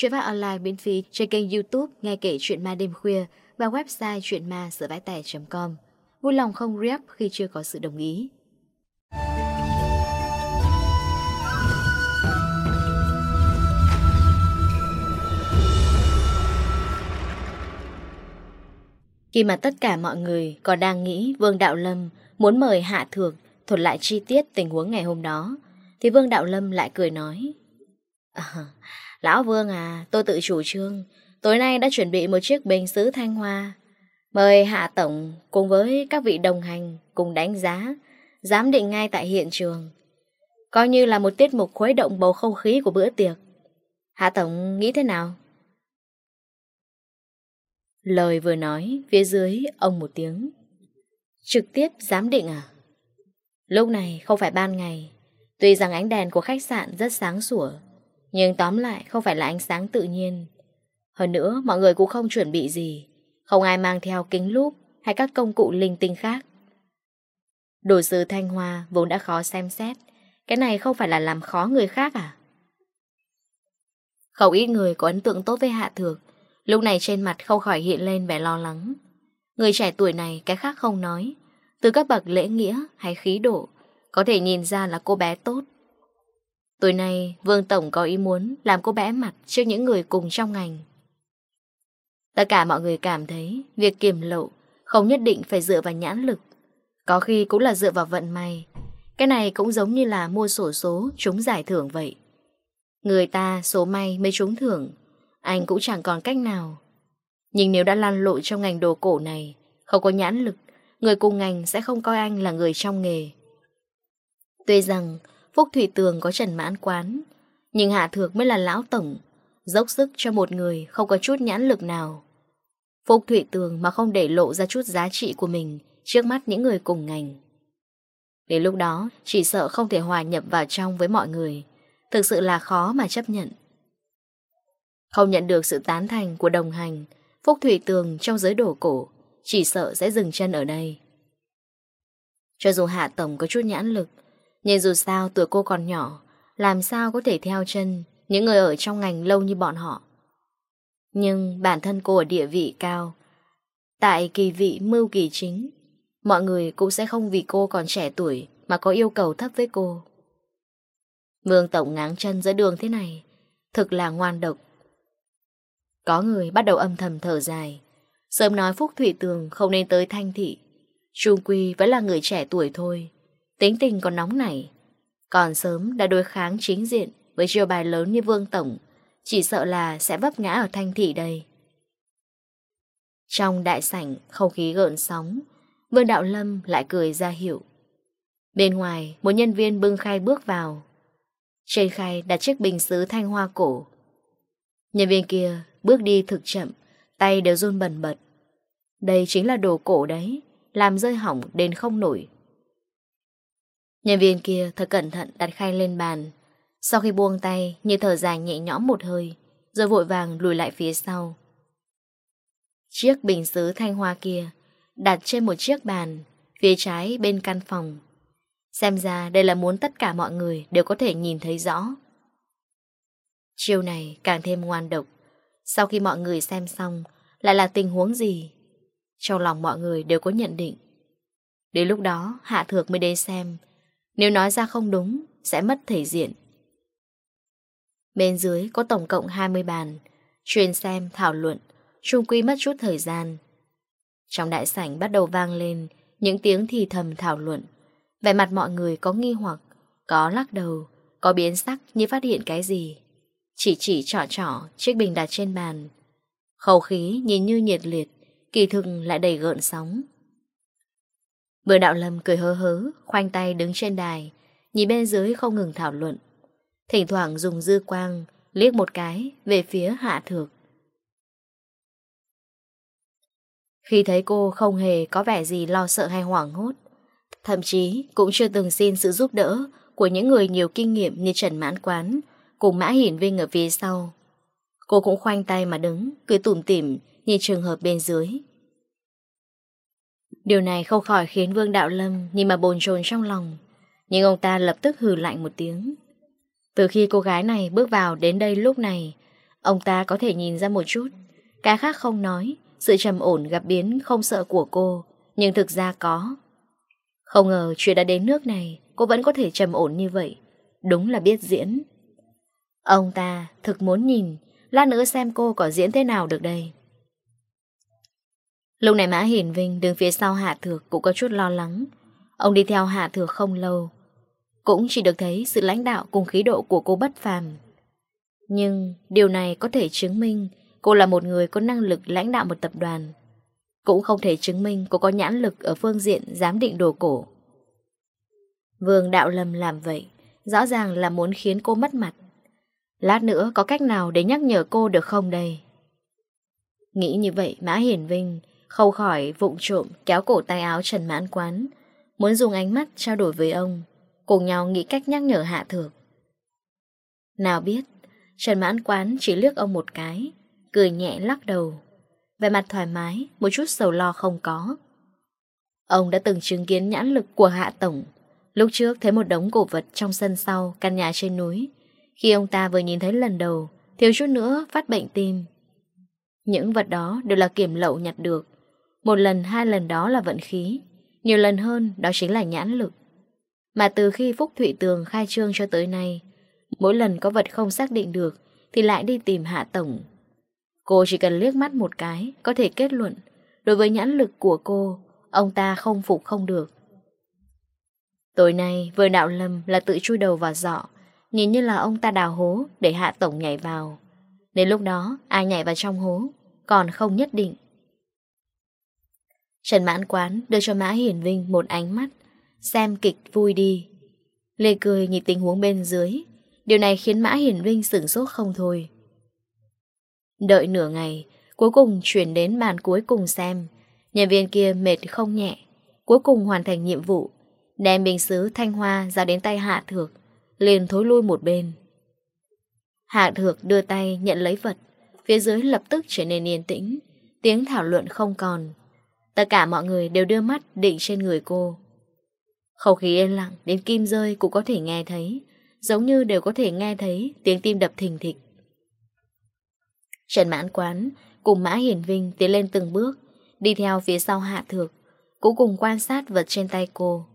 Chuyện phát online miễn phí trên kênh youtube Nghe kể chuyện ma đêm khuya và website chuyenma com Vui lòng không rep khi chưa có sự đồng ý. Khi mà tất cả mọi người còn đang nghĩ Vương Đạo Lâm muốn mời Hạ Thược thuật lại chi tiết tình huống ngày hôm đó, thì Vương Đạo Lâm lại cười nói. À, Lão Vương à, tôi tự chủ trương, tối nay đã chuẩn bị một chiếc bình sứ thanh hoa. Mời Hạ Tổng cùng với các vị đồng hành cùng đánh giá, giám định ngay tại hiện trường. Coi như là một tiết mục khuấy động bầu không khí của bữa tiệc. Hạ Tổng nghĩ thế nào? Lời vừa nói, phía dưới ông một tiếng. Trực tiếp giám định à? Lúc này không phải ban ngày, tuy rằng ánh đèn của khách sạn rất sáng sủa, nhưng tóm lại không phải là ánh sáng tự nhiên. Hơn nữa, mọi người cũng không chuẩn bị gì. Không ai mang theo kính lúp Hay các công cụ linh tinh khác. Đồ sứ Thanh Hoa vốn đã khó xem xét. Cái này không phải là làm khó người khác à? Không ít người có ấn tượng tốt với Hạ Thược. Lúc này trên mặt không khỏi hiện lên vẻ lo lắng. Người trẻ tuổi này cái khác không nói. Từ các bậc lễ nghĩa hay khí độ, Có thể nhìn ra là cô bé tốt. Tối nay Vương Tổng có ý muốn làm cô bé mặt trước những người cùng trong ngành. Tất cả mọi người cảm thấy việc kiềm lộ không nhất định phải dựa vào nhãn lực. Có khi cũng là dựa vào vận may. Cái này cũng giống như là mua sổ số trúng giải thưởng vậy. Người ta số may mới trúng thưởng, anh cũng chẳng còn cách nào. Nhưng nếu đã lan lộ trong ngành đồ cổ này, không có nhãn lực, người cùng ngành sẽ không coi anh là người trong nghề. Tuy rằng Phúc Thủy Tường có Trần Mãn Quán, nhưng Hạ Thược mới là lão tổng, dốc sức cho một người không có chút nhãn lực nào. Phúc Thủy Tường mà không để lộ ra chút giá trị của mình trước mắt những người cùng ngành. Đến lúc đó, chỉ sợ không thể hòa nhập vào trong với mọi người, thực sự là khó mà chấp nhận. Không nhận được sự tán thành của đồng hành, Phúc Thủy Tường trong giới đổ cổ, chỉ sợ sẽ dừng chân ở đây. Cho dù Hạ Tổng có chút nhãn lực, nhưng dù sao tuổi cô còn nhỏ, Làm sao có thể theo chân Những người ở trong ngành lâu như bọn họ. Nhưng bản thân cô ở địa vị cao, Tại kỳ vị mưu kỳ chính, Mọi người cũng sẽ không vì cô còn trẻ tuổi Mà có yêu cầu thấp với cô. Vương Tổng ngáng chân giữa đường thế này, Thực là ngoan độc. Có người bắt đầu âm thầm thở dài. Sớm nói Phúc Thụy Tường không nên tới Thanh Thị. Trung Quy vẫn là người trẻ tuổi thôi Tính tình còn nóng nảy Còn sớm đã đối kháng chính diện Với chiêu bài lớn như Vương Tổng, Chỉ sợ là sẽ vấp ngã ở thanh thị đây. Trong đại sảnh, Không khí gợn sóng, Vương Đạo Lâm lại cười ra hiệu. Bên ngoài, Một nhân viên bưng khay bước vào. Trên khay đặt chiếc bình xứ thanh hoa cổ. Nhân viên kia Bước đi thực chậm, Tay đều run bần bật. Đây chính là đồ cổ đấy, Làm rơi hỏng đến không nổi. Nhân viên kia thật cẩn thận đặt khay lên bàn. Sau khi buông tay, như thở dài nhẹ nhõm một hơi, rồi vội vàng lùi lại phía sau. Chiếc bình xứ thanh hoa kia đặt trên một chiếc bàn, phía trái bên căn phòng. Xem ra đây là muốn tất cả mọi người đều có thể nhìn thấy rõ. Chiều này càng thêm ngoan độc. Sau khi mọi người xem xong, lại là tình huống gì? Trong lòng mọi người đều có nhận định. Đến lúc đó, Hạ Thược mới đến xem, nếu nói ra không đúng, sẽ mất thể diện. Bên dưới có tổng cộng 20 bàn, truyền xem, thảo luận, chung quy mất chút thời gian. Trong đại sảnh bắt đầu vang lên những tiếng thì thầm thảo luận. Vẻ mặt mọi người có nghi hoặc, có lắc đầu, có biến sắc như phát hiện cái gì. Chỉ chỉ trỏ trỏ chiếc bình đặt trên bàn. Khẩu khí nhìn như nhiệt liệt, kỳ thực lại đầy gợn sóng. Vừa đạo lầm cười hớ hớ, khoanh tay đứng trên đài, nhìn bên dưới không ngừng thảo luận. Thỉnh thoảng dùng dư quang, liếc một cái về phía hạ thược. Khi thấy cô không hề có vẻ gì lo sợ hay hoảng hốt, thậm chí cũng chưa từng xin sự giúp đỡ của những người nhiều kinh nghiệm như Trần Mãn Quán, cùng Mã Hiển Vinh ở phía sau. Cô cũng khoanh tay mà đứng, cười tủm tỉm nhìn trường hợp bên dưới. Điều này không khỏi khiến Vương Đạo Lâm nhìn mà bồn chồn trong lòng. Nhưng ông ta lập tức hừ lạnh một tiếng. Từ khi cô gái này bước vào đến đây lúc này, ông ta có thể nhìn ra một chút. Cái khác không nói, sự trầm ổn gặp biến không sợ của cô, nhưng thực ra có. Không ngờ chuyện đã đến nước này, cô vẫn có thể trầm ổn như vậy. Đúng là biết diễn. Ông ta thực muốn nhìn, lát nữa xem cô có diễn thế nào được đây. Lúc này Mã Hiển Vinh đứng phía sau Hạ Thược cũng có chút lo lắng. Ông đi theo Hạ Thược không lâu. Cũng chỉ được thấy sự lãnh đạo cùng khí độ của cô bất phàm. Nhưng điều này có thể chứng minh cô là một người có năng lực lãnh đạo một tập đoàn. Cũng không thể chứng minh cô có nhãn lực ở phương diện giám định đồ cổ. Vương Đạo Lâm làm vậy, rõ ràng là muốn khiến cô mất mặt. Lát nữa có cách nào để nhắc nhở cô được không đây? Nghĩ như vậy Mã Hiển Vinh Khâu khỏi vụng trộm kéo cổ tay áo Trần Mãn Quán, Muốn dùng ánh mắt trao đổi với ông, Cùng nhau nghĩ cách nhắc nhở Hạ Thược. Nào biết, Trần Mãn Quán chỉ liếc ông một cái, Cười nhẹ lắc đầu Về mặt thoải mái, Một chút sầu lo không có. Ông đã từng chứng kiến nhãn lực của Hạ Tổng. Lúc trước thấy một đống cổ vật Trong sân sau, căn nhà trên núi. Khi ông ta vừa nhìn thấy lần đầu, Thiếu chút nữa phát bệnh tim. Những vật đó đều là kiểm lậu nhặt được. Một lần, hai lần đó là vận khí. Nhiều lần hơn, đó chính là nhãn lực. Mà từ khi Phúc Thụy Tường khai trương cho tới nay, Mỗi lần có vật không xác định được Thì lại đi tìm Hạ Tổng. Cô chỉ cần liếc mắt một cái, Có thể kết luận, Đối với nhãn lực của cô, Ông ta không phục không được. Tối nay vừa đạo lầm là tự chui đầu vào dọ Nhìn như là ông ta đào hố Để Hạ Tổng nhảy vào. Đến lúc đó, ai nhảy vào trong hố, Còn không nhất định. Trần Mãn Quán đưa cho Mã Hiển Vinh một ánh mắt, xem kịch vui đi. Lê cười nhìn tình huống bên dưới, điều này khiến Mã Hiển Vinh sửng sốt không thôi. Đợi nửa ngày, cuối cùng chuyển đến bàn cuối cùng xem, nhân viên kia mệt không nhẹ, cuối cùng hoàn thành nhiệm vụ, đem bình xứ Thanh Hoa ra đến tay Hạ Thược, liền thối lui một bên. Hạ Thược đưa tay nhận lấy vật, phía dưới lập tức trở nên yên tĩnh, tiếng thảo luận không còn. Tất cả mọi người đều đưa mắt định trên người cô. Không khí yên lặng Đến kim rơi cũng có thể nghe thấy Giống như đều có thể nghe thấy Tiếng tim đập thình thịch. Trần mãn quán Cùng mã hiển vinh tiến lên từng bước Đi theo phía sau hạ thược Cũng cùng quan sát vật trên tay cô.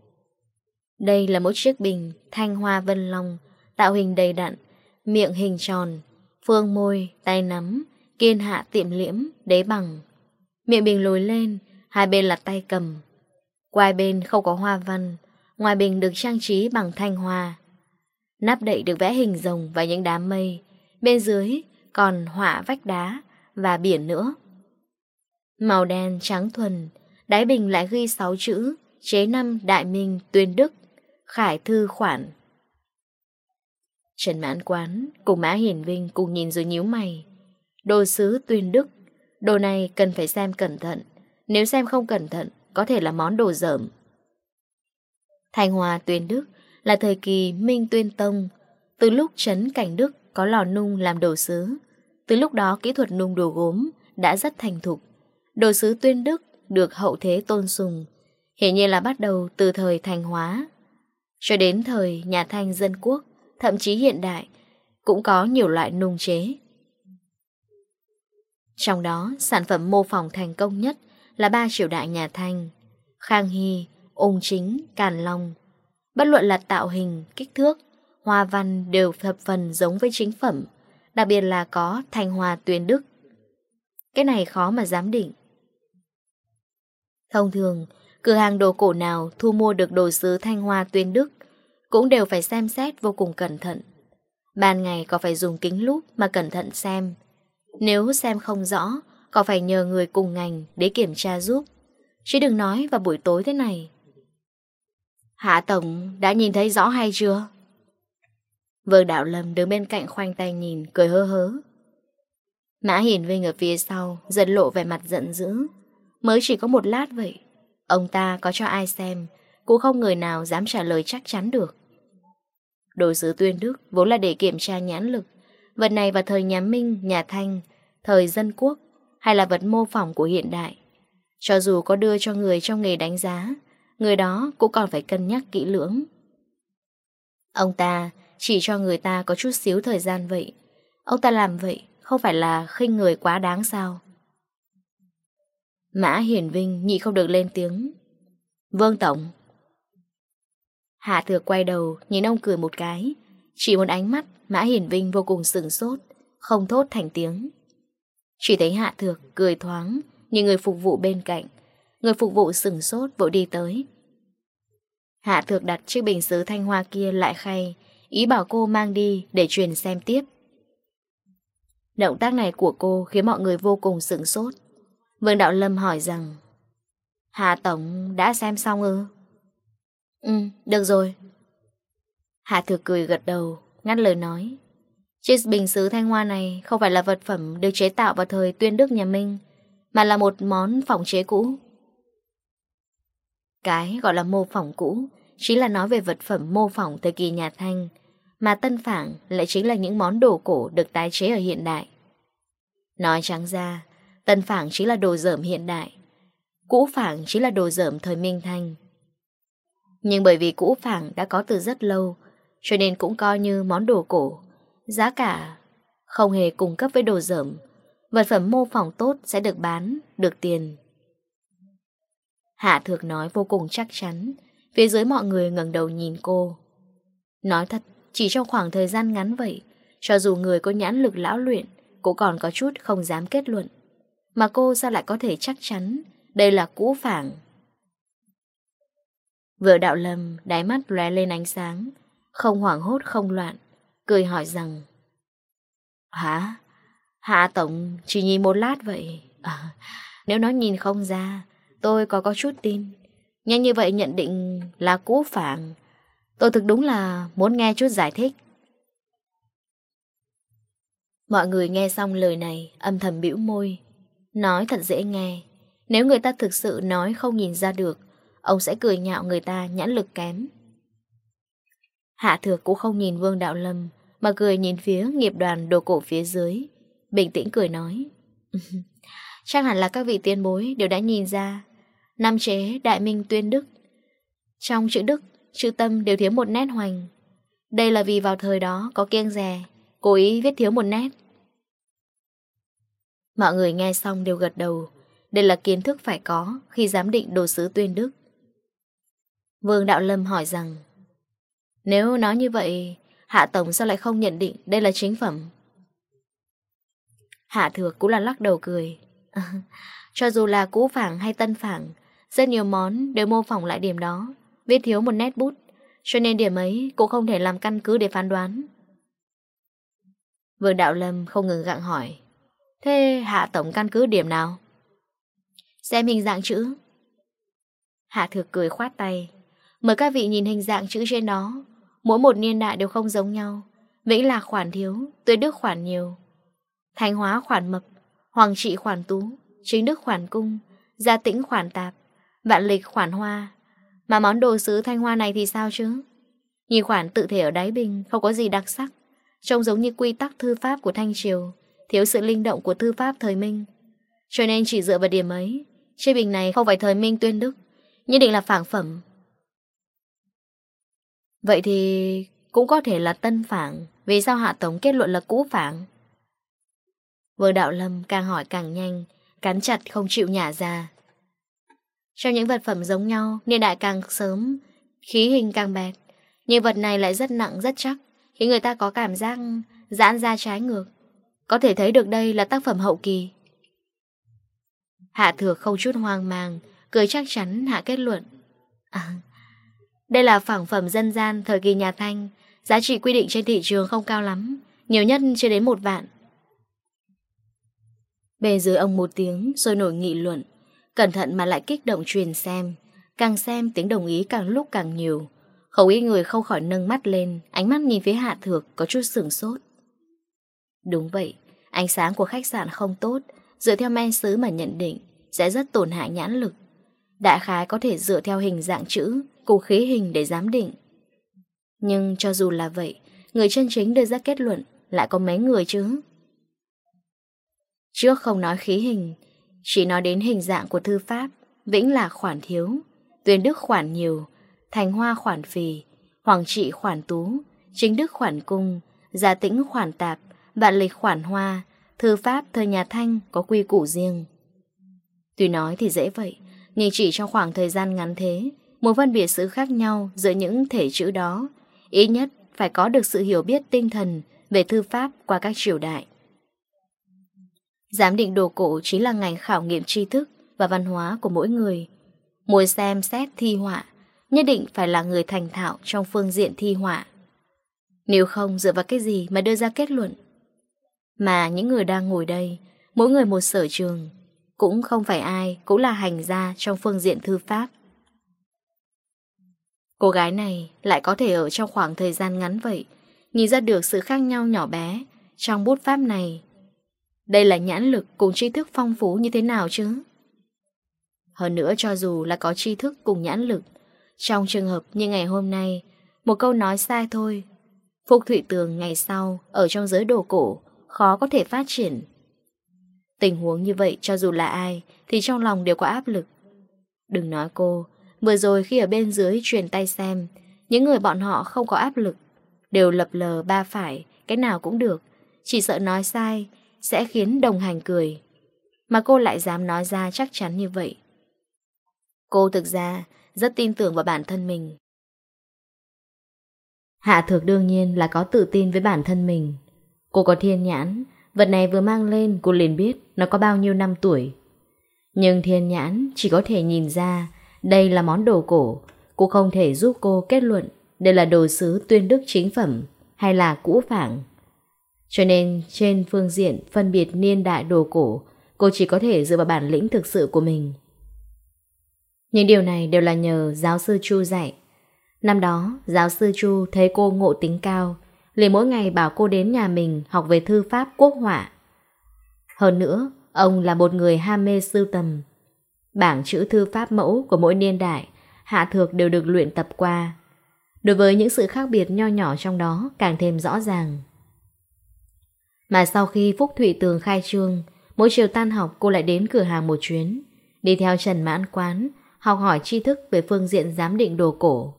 Đây là một chiếc bình Thanh hoa vân long Tạo hình đầy đặn Miệng hình tròn Phương môi, tay nắm Kiên hạ tiệm liễm, đế bằng. Miệng bình lồi lên Hai bên là tay cầm. Quai bên không có hoa văn, Ngoài bình được trang trí bằng thanh hoa. Nắp đậy được vẽ hình rồng và những đám mây, Bên dưới còn họa vách đá và biển nữa. Màu đen trắng thuần, Đáy bình lại ghi 6 chữ, Chế năm Đại Minh Tuyên Đức, Khải Thư Khoản. Trần Mãn Quán cùng Mã Hiển Vinh cùng nhìn rồi nhíu mày. Đồ sứ Tuyên Đức, Đồ này cần phải xem cẩn thận. Nếu xem không cẩn thận Có thể là món đồ dởm. Thành Hòa Tuyên Đức Là thời kỳ Minh Tuyên Tông. Từ lúc Trấn Cảnh Đức có lò nung làm đồ sứ Từ lúc đó kỹ thuật nung đồ gốm Đã rất thành thục. Đồ sứ Tuyên Đức được hậu thế tôn sùng Hiển nhiên là bắt đầu từ thời Thành Hóa. Cho đến thời nhà Thanh dân quốc Thậm chí hiện đại Cũng có nhiều loại nung chế. Trong đó, sản phẩm mô phỏng thành công nhất là ba triều đại nhà Thanh, Khang Hy, Ung Chính, Càn Long. Bất luận là tạo hình, kích thước, hoa văn đều thập phần giống với chính phẩm, đặc biệt là có Thanh Hoa Tuyên Đức. Cái này khó mà giám định. Thông thường, cửa hàng đồ cổ nào thu mua được đồ sứ Thanh Hoa Tuyên Đức cũng đều phải xem xét vô cùng cẩn thận. Ban ngày có phải dùng kính lúp mà cẩn thận xem. Nếu xem không rõ, còn phải nhờ người cùng ngành để kiểm tra giúp? Chứ đừng nói vào buổi tối thế này. Hạ Tổng đã nhìn thấy rõ hay chưa? Vương Đạo Lâm đứng bên cạnh khoanh tay nhìn Cười hơ hớ. Mã Hiển Vinh ở phía sau dần lộ về mặt giận dữ. Mới chỉ có một lát vậy Ông ta có cho ai xem Cũng không người nào dám trả lời chắc chắn được. Đồ sứ tuyên đức Vốn là để kiểm tra nhãn lực. Vật này vào thời nhà Minh, nhà Thanh Thời dân quốc hay là vật mô phỏng của hiện đại. Cho dù có đưa cho người trong nghề đánh giá, người đó cũng còn phải cân nhắc kỹ lưỡng. Ông ta chỉ cho người ta có chút xíu thời gian vậy. Ông ta làm vậy không phải là khinh người quá đáng sao? Mã Hiển Vinh nhị không được lên tiếng. Vương Tổng. Hạ thừa quay đầu nhìn ông cười một cái. Chỉ một ánh mắt Mã Hiển Vinh vô cùng sừng sốt, không thốt thành tiếng. Chỉ thấy Hạ Thược cười thoáng Nhìn người phục vụ bên cạnh Người phục vụ sừng sốt vội đi tới. Hạ Thược đặt chiếc bình xứ thanh hoa kia lại khay Ý bảo cô mang đi để truyền xem tiếp. Động tác này của cô khiến mọi người vô cùng sừng sốt. Vương Đạo Lâm hỏi rằng Hạ Tổng đã xem xong ư? Ừ, được rồi. Hạ Thược cười gật đầu Ngắt lời nói. Chiếc bình xứ thanh hoa này không phải là vật phẩm được chế tạo vào thời tuyên đức nhà Minh, mà là một món phỏng chế cũ. Cái gọi là mô phỏng cũ chính là nói về vật phẩm mô phỏng thời kỳ nhà Thanh, mà tân phản lại chính là những món đồ cổ được tái chế ở hiện đại. Nói trắng ra, tân phản chính là đồ dởm hiện đại, cũ phản chính là đồ dởm thời Minh Thanh. Nhưng bởi vì cũ phản đã có từ rất lâu, cho nên cũng coi như món đồ cổ Giá cả không hề cung cấp với đồ dởm Vật phẩm mô phỏng tốt sẽ được bán, được tiền. Hạ thược nói vô cùng chắc chắn. Phía dưới mọi người ngẩng đầu nhìn cô. Nói thật, chỉ trong khoảng thời gian ngắn vậy Cho dù người có nhãn lực lão luyện cũng còn có chút không dám kết luận. Mà cô sao lại có thể chắc chắn Đây là cũ phảng Vừa đạo lầm đáy mắt lóe lên ánh sáng. Không hoảng hốt không loạn cười hỏi rằng Hả? Hạ Tổng chỉ nhìn một lát vậy. À, Nếu nó nhìn không ra Tôi có có chút tin. Nhanh như vậy nhận định là cũ phản. Tôi thực đúng là muốn nghe chút giải thích. Mọi người nghe xong lời này Âm thầm biểu môi Nói thật dễ nghe. Nếu người ta thực sự nói không nhìn ra được Ông sẽ cười nhạo người ta nhãn lực kém. Hạ thược cũng không nhìn Vương Đạo Lâm mà cười nhìn phía nghiệp đoàn đồ cổ phía dưới. Bình tĩnh cười nói. Chắc hẳn là các vị tiên bối đều đã nhìn ra. Năm chế đại minh tuyên đức. Trong chữ đức, chữ tâm đều thiếu một nét hoành. Đây là vì vào thời đó có kiêng rè Cố ý viết thiếu một nét. Mọi người nghe xong đều gật đầu. Đây là kiến thức phải có khi giám định đồ sứ tuyên đức. Vương Đạo Lâm hỏi rằng Nếu nói như vậy Hạ Tổng sao lại không nhận định đây là chính phẩm? Hạ Thược cũng là lắc đầu cười. Cho dù là cũ phẳng hay tân phẳng, rất nhiều món đều mô phỏng lại điểm đó, viết thiếu một nét bút, cho nên điểm ấy cũng không thể làm căn cứ để phán đoán. Vương Đạo Lâm không ngừng gặng hỏi, thế Hạ Tổng căn cứ điểm nào? Xem hình dạng chữ. Hạ Thược cười khoát tay, mời các vị nhìn hình dạng chữ trên đó, Mỗi một niên đại đều không giống nhau. Vĩnh Lạc khoản thiếu Tươi Đức khoản nhiều. Thành Hóa khoản mập, Hoàng Trị khoản tú, Chính Đức khoản cung, Gia Tĩnh khoản tạp, Vạn Lịch khoản hoa. Mà món đồ sứ thanh hoa này thì sao chứ? Nhìn khoản tự thể ở đáy bình Không có gì đặc sắc. Trông giống như quy tắc thư pháp của Thanh Triều, Thiếu sự linh động của thư pháp thời Minh. Cho nên chỉ dựa vào điểm ấy Chế bình này không phải thời Minh tuyên đức, Nhất định là phản phẩm. Vậy thì cũng có thể là tân phảng Vì sao Hạ Tống kết luận là cũ phảng Vương Đạo Lâm càng hỏi càng nhanh, Cắn chặt không chịu nhả ra. Trong những vật phẩm giống nhau, Niên đại càng sớm, Khí hình càng bẹt Nhưng vật này lại rất nặng, rất chắc, Khiến người ta có cảm giác giãn ra trái ngược. Có thể thấy được đây là tác phẩm hậu kỳ. Hạ thừa không chút hoang mang, Cười chắc chắn hạ kết luận. À đây là phẳng phẩm dân gian thời kỳ nhà Thanh, giá trị quy định trên thị trường không cao lắm, nhiều nhất chưa đến một vạn. bên dưới ông một tiếng rồi nổi nghị luận, cẩn thận mà lại kích động truyền xem, càng xem tiếng đồng ý càng lúc càng nhiều. Không ít người không khỏi nâng mắt lên, ánh mắt nhìn phía Hạ Thược có chút sửng sốt. Đúng vậy, ánh sáng của khách sạn không tốt, dựa theo men sứ mà nhận định, sẽ rất tổn hại nhãn lực. Đại khái có thể dựa theo hình dạng chữ cùng khí hình để giám định. Nhưng cho dù là vậy, người chân chính đưa ra kết luận lại có mấy người chứ? Trước không nói khí hình, chỉ nói đến hình dạng của thư pháp, vĩnh là khoản thiếu, tuyên đức khoản nhiều, thành hoa khoản phì, hoàng trị khoản tú, chính đức khoản cung, gia tĩnh khoản tạp, vạn lịch khoản hoa, thư pháp thời nhà Thanh có quy củ riêng. Tuy nói thì dễ vậy, nhưng chỉ trong khoảng thời gian ngắn thế, một phân biệt sự khác nhau giữa những thể chữ đó, ít nhất phải có được sự hiểu biết tinh thần về thư pháp qua các triều đại. Giám định đồ cổ chính là ngành khảo nghiệm tri thức và văn hóa của mỗi người. Muốn xem xét thi họa, nhất định phải là người thành thạo trong phương diện thi họa. Nếu không dựa vào cái gì mà đưa ra kết luận. Mà những người đang ngồi đây, mỗi người một sở trường, cũng không phải ai cũng là hành gia trong phương diện thư pháp. Cô gái này lại có thể ở trong khoảng thời gian ngắn vậy, Nhìn ra được sự khác nhau nhỏ bé Trong bút pháp này. Đây là nhãn lực cùng tri thức phong phú như thế nào chứ? Hơn nữa cho dù là có tri thức cùng nhãn lực, Trong trường hợp như ngày hôm nay, Một câu nói sai thôi. Phục Thụy Tường ngày sau Ở trong giới đồ cổ Khó có thể phát triển. Tình huống như vậy cho dù là ai Thì trong lòng đều có áp lực. Đừng nói cô Vừa rồi khi ở bên dưới truyền tay xem, những người bọn họ không có áp lực, đều lập lờ ba phải, cái nào cũng được, chỉ sợ nói sai sẽ khiến đồng hành cười. Mà cô lại dám nói ra chắc chắn như vậy. Cô thực ra rất tin tưởng vào bản thân mình. Hạ thược đương nhiên là có tự tin với bản thân mình. Cô có thiên nhãn, vật này vừa mang lên cô liền biết nó có bao nhiêu năm tuổi. Nhưng thiên nhãn chỉ có thể nhìn ra đây là món đồ cổ, cô không thể giúp cô kết luận đây là đồ sứ tuyên đức chính phẩm hay là cũ phảng. Cho nên trên phương diện phân biệt niên đại đồ cổ, cô chỉ có thể dựa vào bản lĩnh thực sự của mình. Những điều này đều là nhờ giáo sư Chu dạy. Năm đó, giáo sư Chu thấy cô ngộ tính cao, liền mỗi ngày bảo cô đến nhà mình học về thư pháp quốc họa. Hơn nữa, ông là một người ham mê sưu tầm, bảng chữ thư pháp mẫu của mỗi niên đại, hạ thược đều được luyện tập qua. Đối với những sự khác biệt nho nhỏ trong đó càng thêm rõ ràng. Mà sau khi Phúc Thụy Tường khai trương, mỗi chiều tan học cô lại đến cửa hàng một chuyến, đi theo Trần Mãn Quán, học hỏi tri thức về phương diện giám định đồ cổ.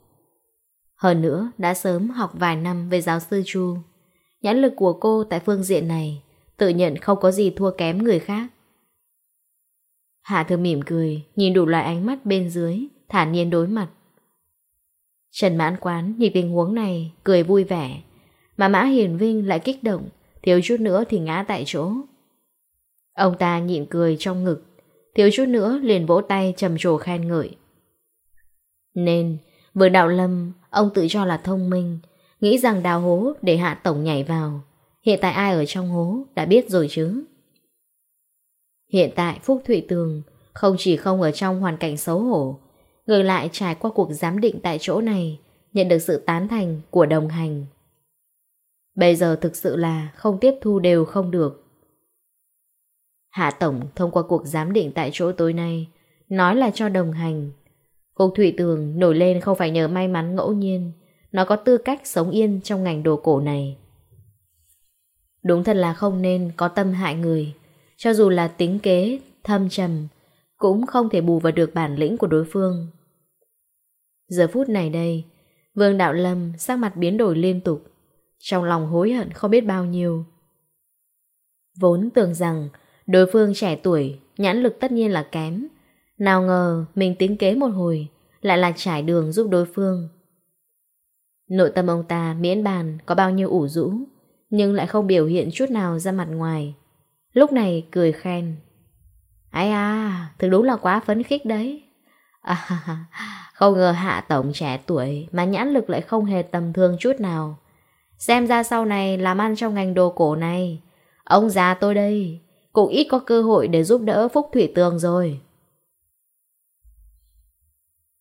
Hơn nữa, đã sớm học vài năm với giáo sư Chu. Nhãn lực của cô tại phương diện này, tự nhận không có gì thua kém người khác. Hạ Thư mỉm cười, nhìn đủ loại ánh mắt bên dưới, thản nhiên đối mặt. Trần Mãn Quán nhìn tình huống này, cười vui vẻ. Mà Mã Hiền Vinh lại kích động, thiếu chút nữa thì ngã tại chỗ. Ông ta nhịn cười trong ngực, thiếu chút nữa liền vỗ tay trầm trồ khen ngợi. Nên, vừa đạo lâm, ông tự cho là thông minh, nghĩ rằng đào hố để hạ tổng nhảy vào. Hiện tại ai ở trong hố đã biết rồi chứ. Hiện tại Phúc Thụy Tường không chỉ không ở trong hoàn cảnh xấu hổ, ngược lại trải qua cuộc giám định tại chỗ này, nhận được sự tán thành của đồng hành. Bây giờ thực sự là không tiếp thu đều không được. Hạ Tổng thông qua cuộc giám định tại chỗ tối nay, nói là cho đồng hành. Phúc Thụy Tường nổi lên không phải nhờ may mắn ngẫu nhiên, nó có tư cách sống yên trong ngành đồ cổ này. Đúng thật là không nên có tâm hại người, cho dù là tính kế, thâm trầm, cũng không thể bù vào được bản lĩnh của đối phương. Giờ phút này đây, Vương Đạo Lâm sắc mặt biến đổi liên tục, trong lòng hối hận không biết bao nhiêu. Vốn tưởng rằng đối phương trẻ tuổi, nhãn lực tất nhiên là kém, nào ngờ mình tính kế một hồi, lại là trải đường giúp đối phương. Nội tâm ông ta miễn bàn có bao nhiêu ủ rũ, nhưng lại không biểu hiện chút nào ra mặt ngoài. Lúc này cười khen. Ấy à, thực đúng là quá phấn khích đấy. À, Không ngờ Hạ Tổng trẻ tuổi mà nhãn lực lại không hề tầm thường chút nào. Xem ra sau này làm ăn trong ngành đồ cổ này Ông già tôi đây Cũng ít có cơ hội để giúp đỡ Phúc Thủy Tường rồi.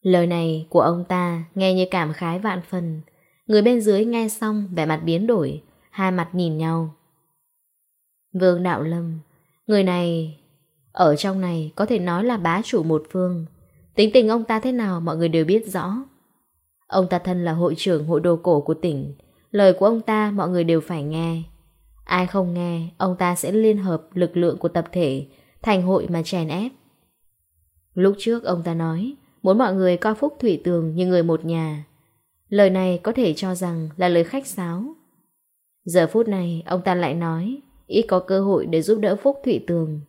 Lời này của ông ta nghe như cảm khái vạn phần. Người bên dưới nghe xong vẻ mặt biến đổi Hai mặt nhìn nhau. Vương Đạo Lâm. Người này, Ở trong này có thể nói là bá chủ một phương Tính tình ông ta thế nào mọi người đều biết rõ. Ông ta thân là hội trưởng hội đồ cổ của tỉnh. Lời của ông ta mọi người đều phải nghe. Ai không nghe, Ông ta sẽ liên hợp lực lượng của tập thể Thành hội mà chèn ép. Lúc trước ông ta nói, Muốn mọi người coi Phúc Thủy Tường như người một nhà. Lời này có thể cho rằng là lời khách sáo. Giờ phút này, ông ta lại nói ít có cơ hội để giúp đỡ Phúc Thụy Tường.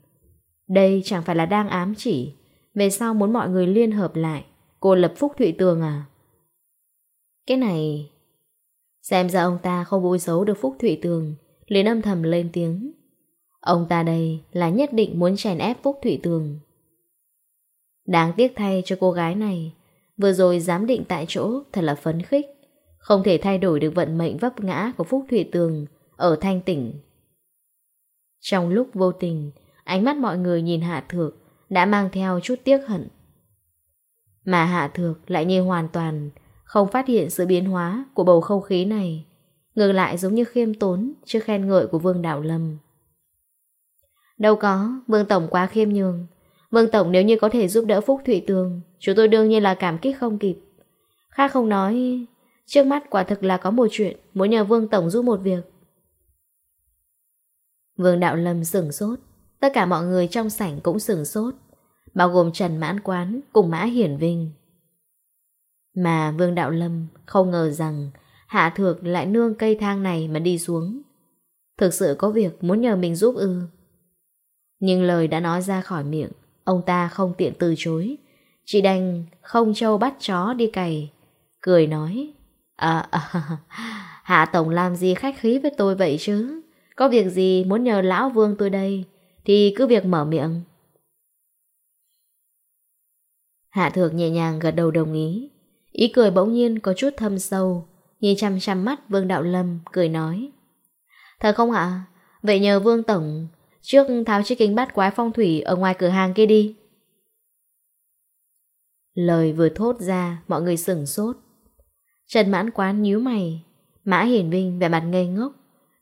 Đây chẳng phải là đang ám chỉ, về sau muốn mọi người liên hợp lại, cô lập Phúc Thụy Tường à? Cái này... Xem ra ông ta không bôi xấu được Phúc Thụy Tường, liền âm thầm lên tiếng. Ông ta đây là nhất định muốn chèn ép Phúc Thụy Tường. Đáng tiếc thay cho cô gái này, vừa rồi dám định tại chỗ thật là phấn khích. Không thể thay đổi được vận mệnh vấp ngã của Phúc Thụy Tường ở Thanh Tỉnh trong lúc vô tình, ánh mắt mọi người nhìn Hạ Thược đã mang theo chút tiếc hận. Mà Hạ Thược lại như hoàn toàn không phát hiện sự biến hóa của bầu không khí này, ngược lại giống như khiêm tốn trước khen ngợi của Vương Đạo Lâm. Đâu có, Vương Tổng quá khiêm nhường. Vương Tổng nếu như có thể giúp đỡ Phúc Thụy Tường, chúng tôi đương nhiên là cảm kích không kịp. Khác không nói, trước mắt quả thực là có một chuyện muốn nhờ Vương Tổng giúp một việc. Vương Đạo Lâm sửng sốt, tất cả mọi người trong sảnh cũng sửng sốt, bao gồm Trần Mãn Quán cùng Mã Hiển Vinh. Mà Vương Đạo Lâm không ngờ rằng Hạ Thược lại nương cây thang này mà đi xuống. Thực sự có việc muốn nhờ mình giúp ư. Nhưng lời đã nói ra khỏi miệng, ông ta không tiện từ chối. Chỉ đành không trâu bắt chó đi cày. Cười nói, à, à, Hạ Tổng làm gì khách khí với tôi vậy chứ? Có việc gì muốn nhờ lão vương tôi đây, Thì cứ việc mở miệng. Hạ thược nhẹ nhàng gật đầu đồng ý. Ý cười bỗng nhiên có chút thâm sâu, Nhìn chăm chăm mắt Vương Đạo Lâm, Cười nói. Thật không ạ? Vậy nhờ Vương Tổng, Trước tháo chiếc kính bát quái phong thủy Ở ngoài cửa hàng kia đi. Lời vừa thốt ra, Mọi người sửng sốt. Trần mãn quán nhíu mày. Mã hiển vinh vẻ mặt ngây ngốc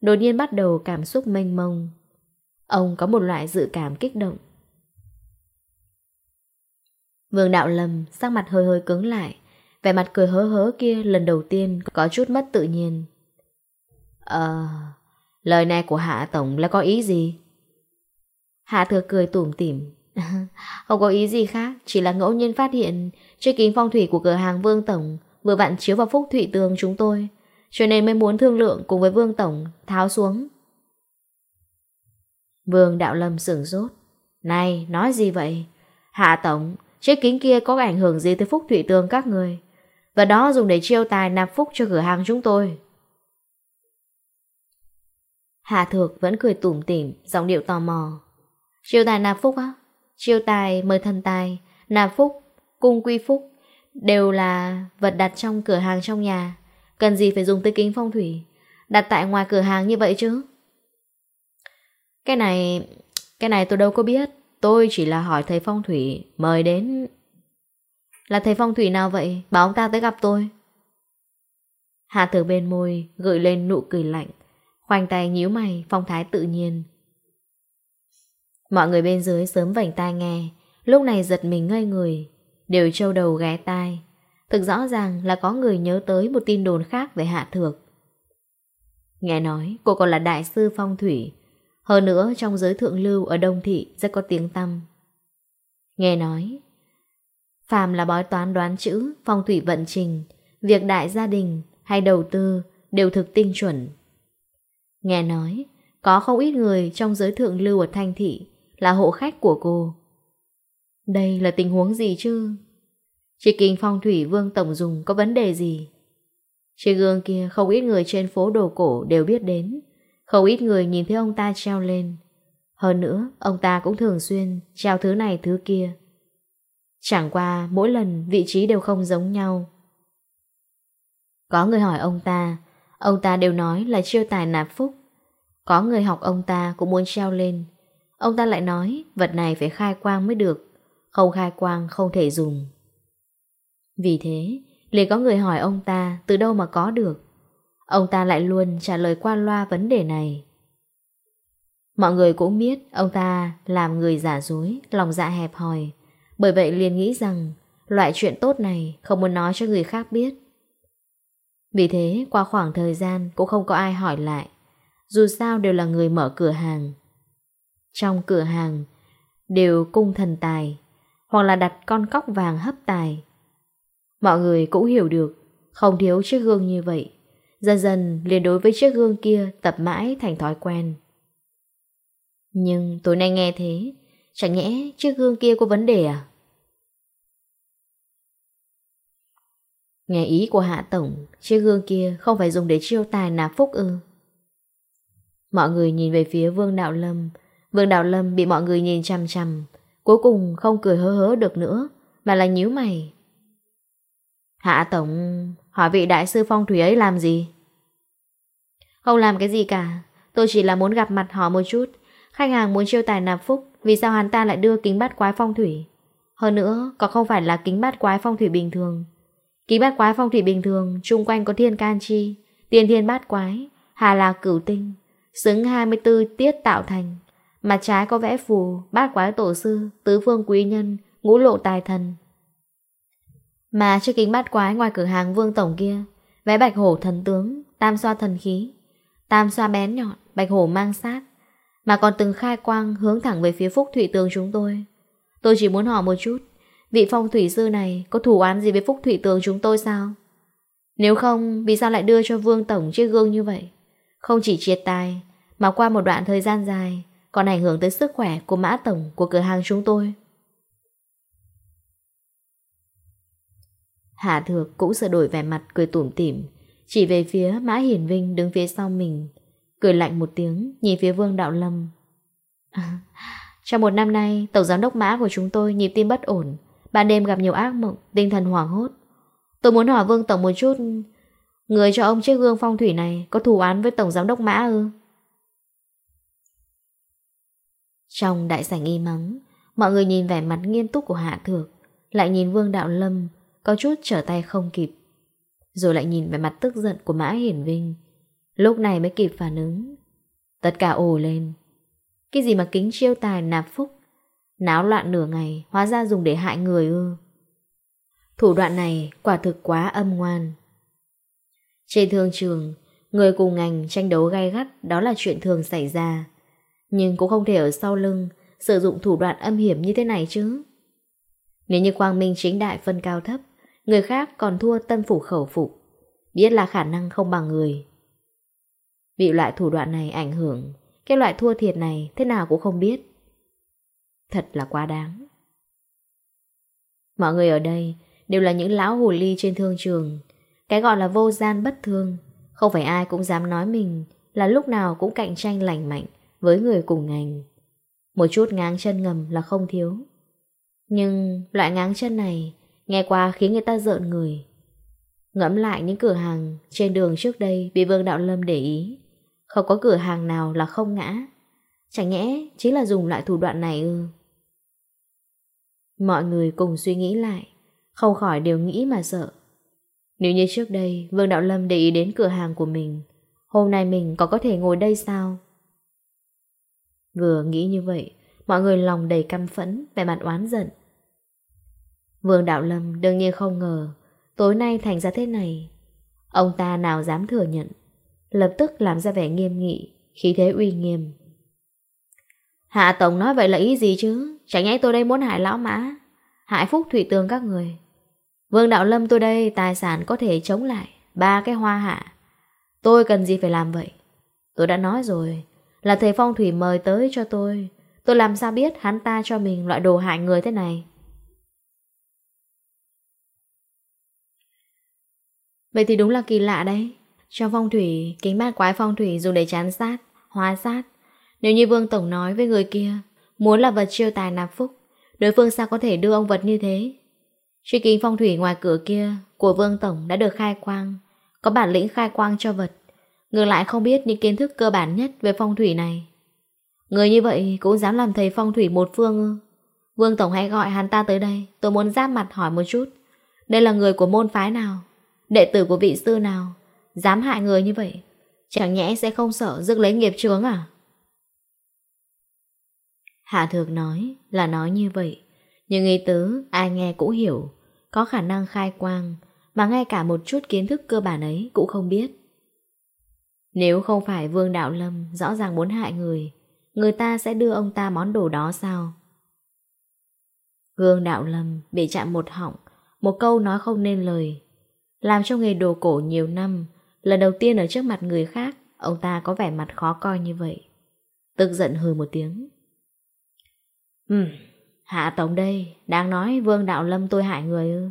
đột nhiên bắt đầu cảm xúc mênh mông. Ông có một loại dự cảm kích động. Vương Đạo Lâm sắc mặt hơi hơi cứng lại, vẻ mặt cười hớ hớ kia lần đầu tiên có chút mất tự nhiên. Ờ, lời này của Hạ Tổng là có ý gì? Hạ Thừa cười tủm tỉm. Không có ý gì khác, chỉ là ngẫu nhiên phát hiện chiếc kính phong thủy của cửa hàng Vương Tổng vừa vặn chiếu vào phúc thủy tường chúng tôi cho nên mới muốn thương lượng cùng với Vương Tổng tháo xuống. Vương Đạo Lâm sửng sốt. Này, nói gì vậy? Hạ Tổng, chiếc kính kia có ảnh hưởng gì tới Phúc Thủy Tương các người? Và đó dùng để chiêu tài nạp phúc cho cửa hàng chúng tôi. Hạ Thược vẫn cười tủm tỉm, giọng điệu tò mò. Chiêu tài nạp phúc á? Chiêu tài mời thần tài, nạp phúc, cung quy phúc, đều là vật đặt trong cửa hàng trong nhà. Cần gì phải dùng tới kính phong thủy? Đặt tại ngoài cửa hàng như vậy chứ? Cái này Cái này tôi đâu có biết. Tôi chỉ là hỏi thầy phong thủy, Mời đến. Là thầy phong thủy nào vậy? Bảo ông ta tới gặp tôi. Hạ tử bên môi, gợi lên nụ cười lạnh. Khoanh tay nhíu mày, Phong thái tự nhiên. Mọi người bên dưới sớm vảnh tai nghe. Lúc này giật mình ngây người. Đều trâu đầu ghé tai. Thực rõ ràng là có người nhớ tới một tin đồn khác về Hạ Thược. Nghe nói cô còn là đại sư phong thủy, hơn nữa trong giới thượng lưu ở Đông Thị rất có tiếng tăm. Nghe nói, phàm là bói toán đoán chữ, phong thủy vận trình, việc đại gia đình hay đầu tư đều thực tinh chuẩn. Nghe nói, có không ít người trong giới thượng lưu ở Thanh Thị là hộ khách của cô. Đây là tình huống gì chứ? Chỉ kinh phong thủy vương tổng dùng có vấn đề gì? Trên gương kia không ít người trên phố đồ cổ đều biết đến, không ít người nhìn thấy ông ta treo lên. Hơn nữa, ông ta cũng thường xuyên treo thứ này thứ kia. Chẳng qua mỗi lần vị trí đều không giống nhau. Có người hỏi ông ta, ông ta đều nói là chiêu tài nạp phúc. Có người học ông ta cũng muốn treo lên. Ông ta lại nói vật này phải khai quang mới được, không khai quang không thể dùng. Vì thế, liền có người hỏi ông ta từ đâu mà có được. Ông ta lại luôn trả lời qua loa vấn đề này. Mọi người cũng biết ông ta làm người giả dối, lòng dạ hẹp hòi. Bởi vậy liền nghĩ rằng loại chuyện tốt này không muốn nói cho người khác biết. Vì thế, qua khoảng thời gian cũng không có ai hỏi lại. Dù sao đều là người mở cửa hàng. Trong cửa hàng, đều cung thần tài, hoặc là đặt con cóc vàng hấp tài, Mọi người cũng hiểu được, không thiếu chiếc gương như vậy. Dần dần liền đối với chiếc gương kia tập mãi thành thói quen. Nhưng tối nay nghe thế, chẳng nhẽ chiếc gương kia có vấn đề à? Nghe ý của Hạ Tổng, chiếc gương kia không phải dùng để chiêu tài nạp phúc ư. Mọi người nhìn về phía Vương Đạo Lâm. Vương Đạo Lâm bị mọi người nhìn chằm chằm, cuối cùng không cười hớ hớ được nữa, mà là nhíu mày. Hạ Tổng hỏi vị đại sư phong thủy ấy làm gì? Không làm cái gì cả, tôi chỉ là muốn gặp mặt họ một chút. Khách hàng muốn chiêu tài nạp phúc, vì sao hắn ta lại đưa kính bát quái phong thủy? Hơn nữa, có không phải là kính bát quái phong thủy bình thường. Kính bát quái phong thủy bình thường, chung quanh có thiên can chi, tiền thiên bát quái, hà là cửu tinh, xứng 24 tiết tạo thành. Mặt trái có vẽ phù, bát quái tổ sư, tứ phương quý nhân, ngũ lộ tài thần, mà chiếc kính bát quái ngoài cửa hàng vương tổng kia Vẽ bạch hổ thần tướng Tam xoa thần khí Tam xoa bén nhọn, bạch hổ mang sát Mà còn từng khai quang hướng thẳng về phía phúc thủy tường chúng tôi Tôi chỉ muốn hỏi một chút Vị phong thủy sư này có thủ án gì với phúc thủy tường chúng tôi sao? Nếu không, vì sao lại đưa cho vương tổng chiếc gương như vậy? Không chỉ triệt tài Mà qua một đoạn thời gian dài Còn ảnh hưởng tới sức khỏe của mã tổng của cửa hàng chúng tôi Hạ Thược cũng sửa đổi vẻ mặt cười tủm tỉm, chỉ về phía Mã Hiển Vinh đứng phía sau mình, cười lạnh một tiếng, nhìn phía Vương Đạo Lâm. Trong một năm nay, Tổng Giám đốc Mã của chúng tôi nhịp tim bất ổn, ban đêm gặp nhiều ác mộng, tinh thần hoảng hốt. Tôi muốn hỏi Vương Tổng một chút, người cho ông chiếc gương phong thủy này có thù án với Tổng Giám đốc Mã ư? Trong đại sảnh y mắng, mọi người nhìn vẻ mặt nghiêm túc của Hạ Thược, lại nhìn Vương Đạo Lâm, có chút trở tay không kịp. Rồi lại nhìn về mặt tức giận của Mã Hiển Vinh. Lúc này mới kịp phản ứng. Tất cả ồ lên. Cái gì mà kính chiêu tài nạp phúc? Náo loạn nửa ngày, hóa ra dùng để hại người ư. Thủ đoạn này quả thực quá âm ngoan. Trên thương trường, người cùng ngành tranh đấu gay gắt đó là chuyện thường xảy ra. Nhưng cũng không thể ở sau lưng sử dụng thủ đoạn âm hiểm như thế này chứ. Nếu như quang minh chính đại phân cao thấp, người khác còn thua tâm phủ khẩu phục, biết là khả năng không bằng người. Bị loại thủ đoạn này ảnh hưởng, cái loại thua thiệt này thế nào cũng không biết. Thật là quá đáng. Mọi người ở đây đều là những lão hồ ly trên thương trường, cái gọi là vô gian bất thương, không phải ai cũng dám nói mình là lúc nào cũng cạnh tranh lành mạnh với người cùng ngành. Một chút ngáng chân ngầm là không thiếu. Nhưng loại ngáng chân này Nghe qua khiến người ta giận người. Ngẫm lại những cửa hàng trên đường trước đây bị Vương Đạo Lâm để ý. Không có cửa hàng nào là không ngã. Chẳng nhẽ chính là dùng loại thủ đoạn này ư? Mọi người cùng suy nghĩ lại, Không khỏi đều nghĩ mà sợ. Nếu như trước đây Vương Đạo Lâm để ý đến cửa hàng của mình, Hôm nay mình có có thể ngồi đây sao? Vừa nghĩ như vậy, Mọi người lòng đầy căm phẫn Về mặt oán giận. Vương Đạo Lâm đương nhiên không ngờ, Tối nay thành ra thế này. Ông ta nào dám thừa nhận, Lập tức làm ra vẻ nghiêm nghị, Khí thế uy nghiêm. Hạ Tổng nói vậy là ý gì chứ? Chẳng nhẽ tôi đây muốn hại lão mã, Hại phúc thủy tường các người. Vương Đạo Lâm tôi đây tài sản có thể chống lại, Ba cái hoa hạ. Tôi cần gì phải làm vậy? Tôi đã nói rồi, Là thầy phong thủy mời tới cho tôi. Tôi làm sao biết hắn ta cho mình loại đồ hại người thế này? Vậy thì đúng là kỳ lạ đấy. Trong phong thủy, kính bát quái phong thủy dùng để chán sát, hóa sát. Nếu như Vương Tổng nói với người kia Muốn là vật chiêu tài nạp phúc Đối phương sao có thể đưa ông vật như thế? Truy kính phong thủy ngoài cửa kia Của Vương Tổng đã được khai quang Có bản lĩnh khai quang cho vật. Ngược lại không biết những kiến thức cơ bản nhất Về phong thủy này. Người như vậy cũng dám làm thầy phong thủy một phương ư? Vương Tổng hãy gọi hắn ta tới đây Tôi muốn giáp mặt hỏi một chút. Đây là người của môn phái nào? Đệ tử của vị sư nào Dám hại người như vậy? Chẳng nhẽ sẽ không sợ rước lấy nghiệp chướng à? Hạ thược nói là nói như vậy, Nhưng ý tứ ai nghe cũng hiểu, Có khả năng khai quang, Mà ngay cả một chút kiến thức cơ bản ấy cũng không biết. Nếu không phải Vương Đạo Lâm rõ ràng muốn hại người Người ta sẽ đưa ông ta món đồ đó sao? Vương Đạo Lâm bị chạm một họng, Một câu nói không nên lời làm trong nghề đồ cổ nhiều năm Lần đầu tiên ở trước mặt người khác Ông ta có vẻ mặt khó coi như vậy. Tức giận hừ một tiếng. Ừm Hạ Tổng đây Đang nói Vương Đạo Lâm tôi hại người ư?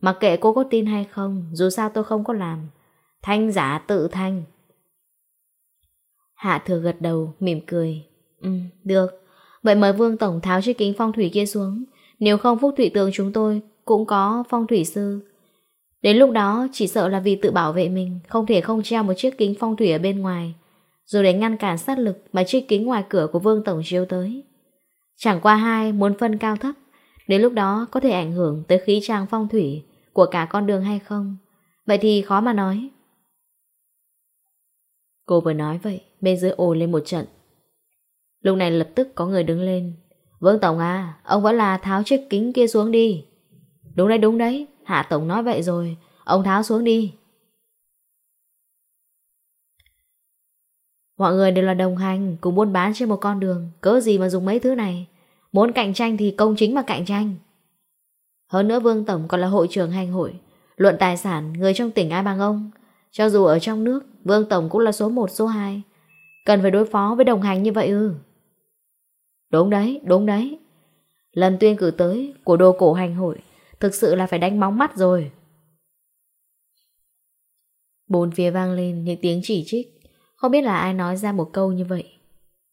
Mặc kệ cô có tin hay không Dù sao tôi không có làm. Thanh giả tự thanh. Hạ thừa gật đầu mỉm cười. Ừ được. Vậy mời Vương Tổng tháo chiếc kính phong thủy kia xuống. Nếu không phúc thủy tường chúng tôi Cũng có phong thủy sư. Đến lúc đó, chỉ sợ là vì tự bảo vệ mình, Không thể không treo một chiếc kính phong thủy ở bên ngoài. Rồi để ngăn cản sát lực Mà chiếc kính ngoài cửa của Vương Tổng chiếu tới. Chẳng qua hai, muốn phân cao thấp, Đến lúc đó có thể ảnh hưởng tới khí trang phong thủy Của cả con đường hay không? Vậy thì khó mà nói. Cô vừa nói vậy, Bên dưới ồ lên một trận. Lúc này lập tức có người đứng lên. Vương Tổng à Ông vẫn là tháo chiếc kính kia xuống đi. Đúng đấy đúng đấy. Hạ Tổng nói vậy rồi, ông tháo xuống đi. Mọi người đều là đồng hành, cùng buôn bán trên một con đường, cớ gì mà dùng mấy thứ này. Muốn cạnh tranh thì công chính mà cạnh tranh. Hơn nữa Vương Tổng còn là hội trưởng hành hội, luận tài sản người trong tỉnh ai bằng ông. Cho dù ở trong nước, Vương Tổng cũng là số 1, số 2. Cần phải đối phó với đồng hành như vậy ư. Đúng đấy, đúng đấy. Lần tuyên cử tới của đồ cổ hành hội Thực sự là phải đánh bóng mắt rồi. Bốn phía vang lên những tiếng chỉ trích. Không biết là ai nói ra một câu như vậy.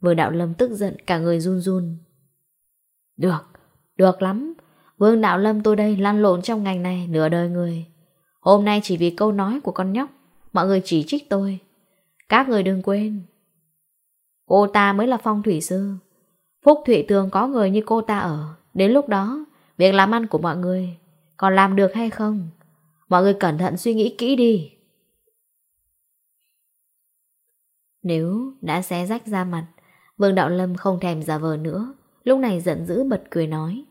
Vương Đạo Lâm tức giận cả người run run. Được, được lắm. Vương Đạo Lâm tôi đây lan lộn trong ngành này nửa đời người. Hôm nay chỉ vì câu nói của con nhóc Mọi người chỉ trích tôi. Các người đừng quên. Cô ta mới là phong thủy sư. Phúc thủy tường có người như cô ta ở. Đến lúc đó việc làm ăn của mọi người còn làm được hay không? Mọi người cẩn thận suy nghĩ kỹ đi. Nếu đã xé rách ra mặt, Vương Đạo Lâm không thèm giả vờ nữa, lúc này giận dữ bật cười nói.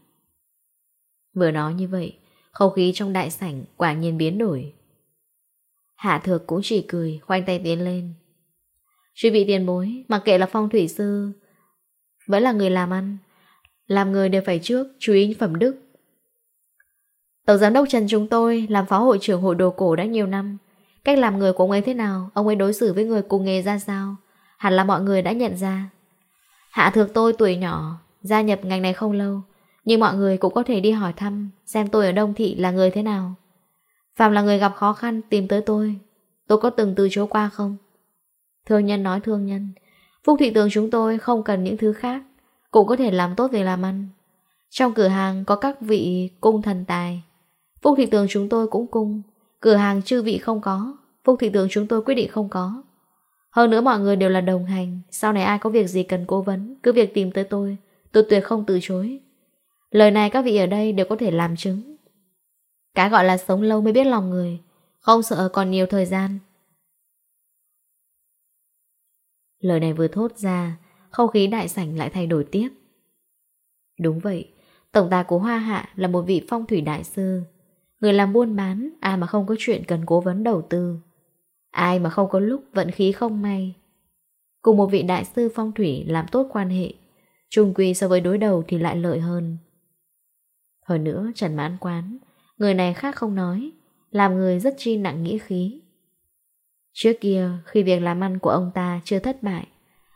Vừa nói như vậy, không khí trong đại sảnh quả nhiên biến đổi. Hạ thược cũng chỉ cười, khoanh tay tiến lên. Truy vị tiền bối, mặc kệ là phong thủy sư, vẫn là người làm ăn, làm người đều phải trước, Chú ý phẩm đức. Tổng giám đốc Trần chúng tôi Làm phó hội trưởng hội đồ cổ đã nhiều năm. Cách làm người của ông ấy thế nào? Ông ấy đối xử với người cùng nghề ra sao? Hẳn là mọi người đã nhận ra. Hạ thược tôi tuổi nhỏ, Gia nhập ngành này không lâu. Nhưng mọi người cũng có thể đi hỏi thăm, Xem tôi ở Đông Thị là người thế nào. Phạm là người gặp khó khăn, tìm tới tôi. Tôi có từng từ chối qua không? Thương nhân nói thương nhân. Phúc thị tường chúng tôi không cần những thứ khác. Cũng có thể làm tốt việc làm ăn. Trong cửa hàng có các vị cung thần tài. Phúc thị tường chúng tôi cũng cung. Cửa hàng chư vị không có. Phúc thị tường chúng tôi quyết định không có. Hơn nữa mọi người đều là đồng hành. Sau này ai có việc gì cần cố vấn, Cứ việc tìm tới tôi. Tôi tuyệt không từ chối. Lời này các vị ở đây đều có thể làm chứng. Cái gọi là sống lâu mới biết lòng người. Không sợ còn nhiều thời gian. Lời này vừa thốt ra không khí đại sảnh lại thay đổi tiếp. Đúng vậy, tổng tài của Hoa Hạ là một vị phong thủy đại sư. Người làm buôn bán, ai mà không có chuyện cần cố vấn đầu tư. Ai mà không có lúc vận khí không may. Cùng một vị đại sư phong thủy làm tốt quan hệ, trung quy so với đối đầu thì lại lợi hơn. Hơn nữa, Trần Mãn Quán, người này khác không nói, làm người rất chi nặng nghĩa khí. Trước kia, khi việc làm ăn của ông ta chưa thất bại,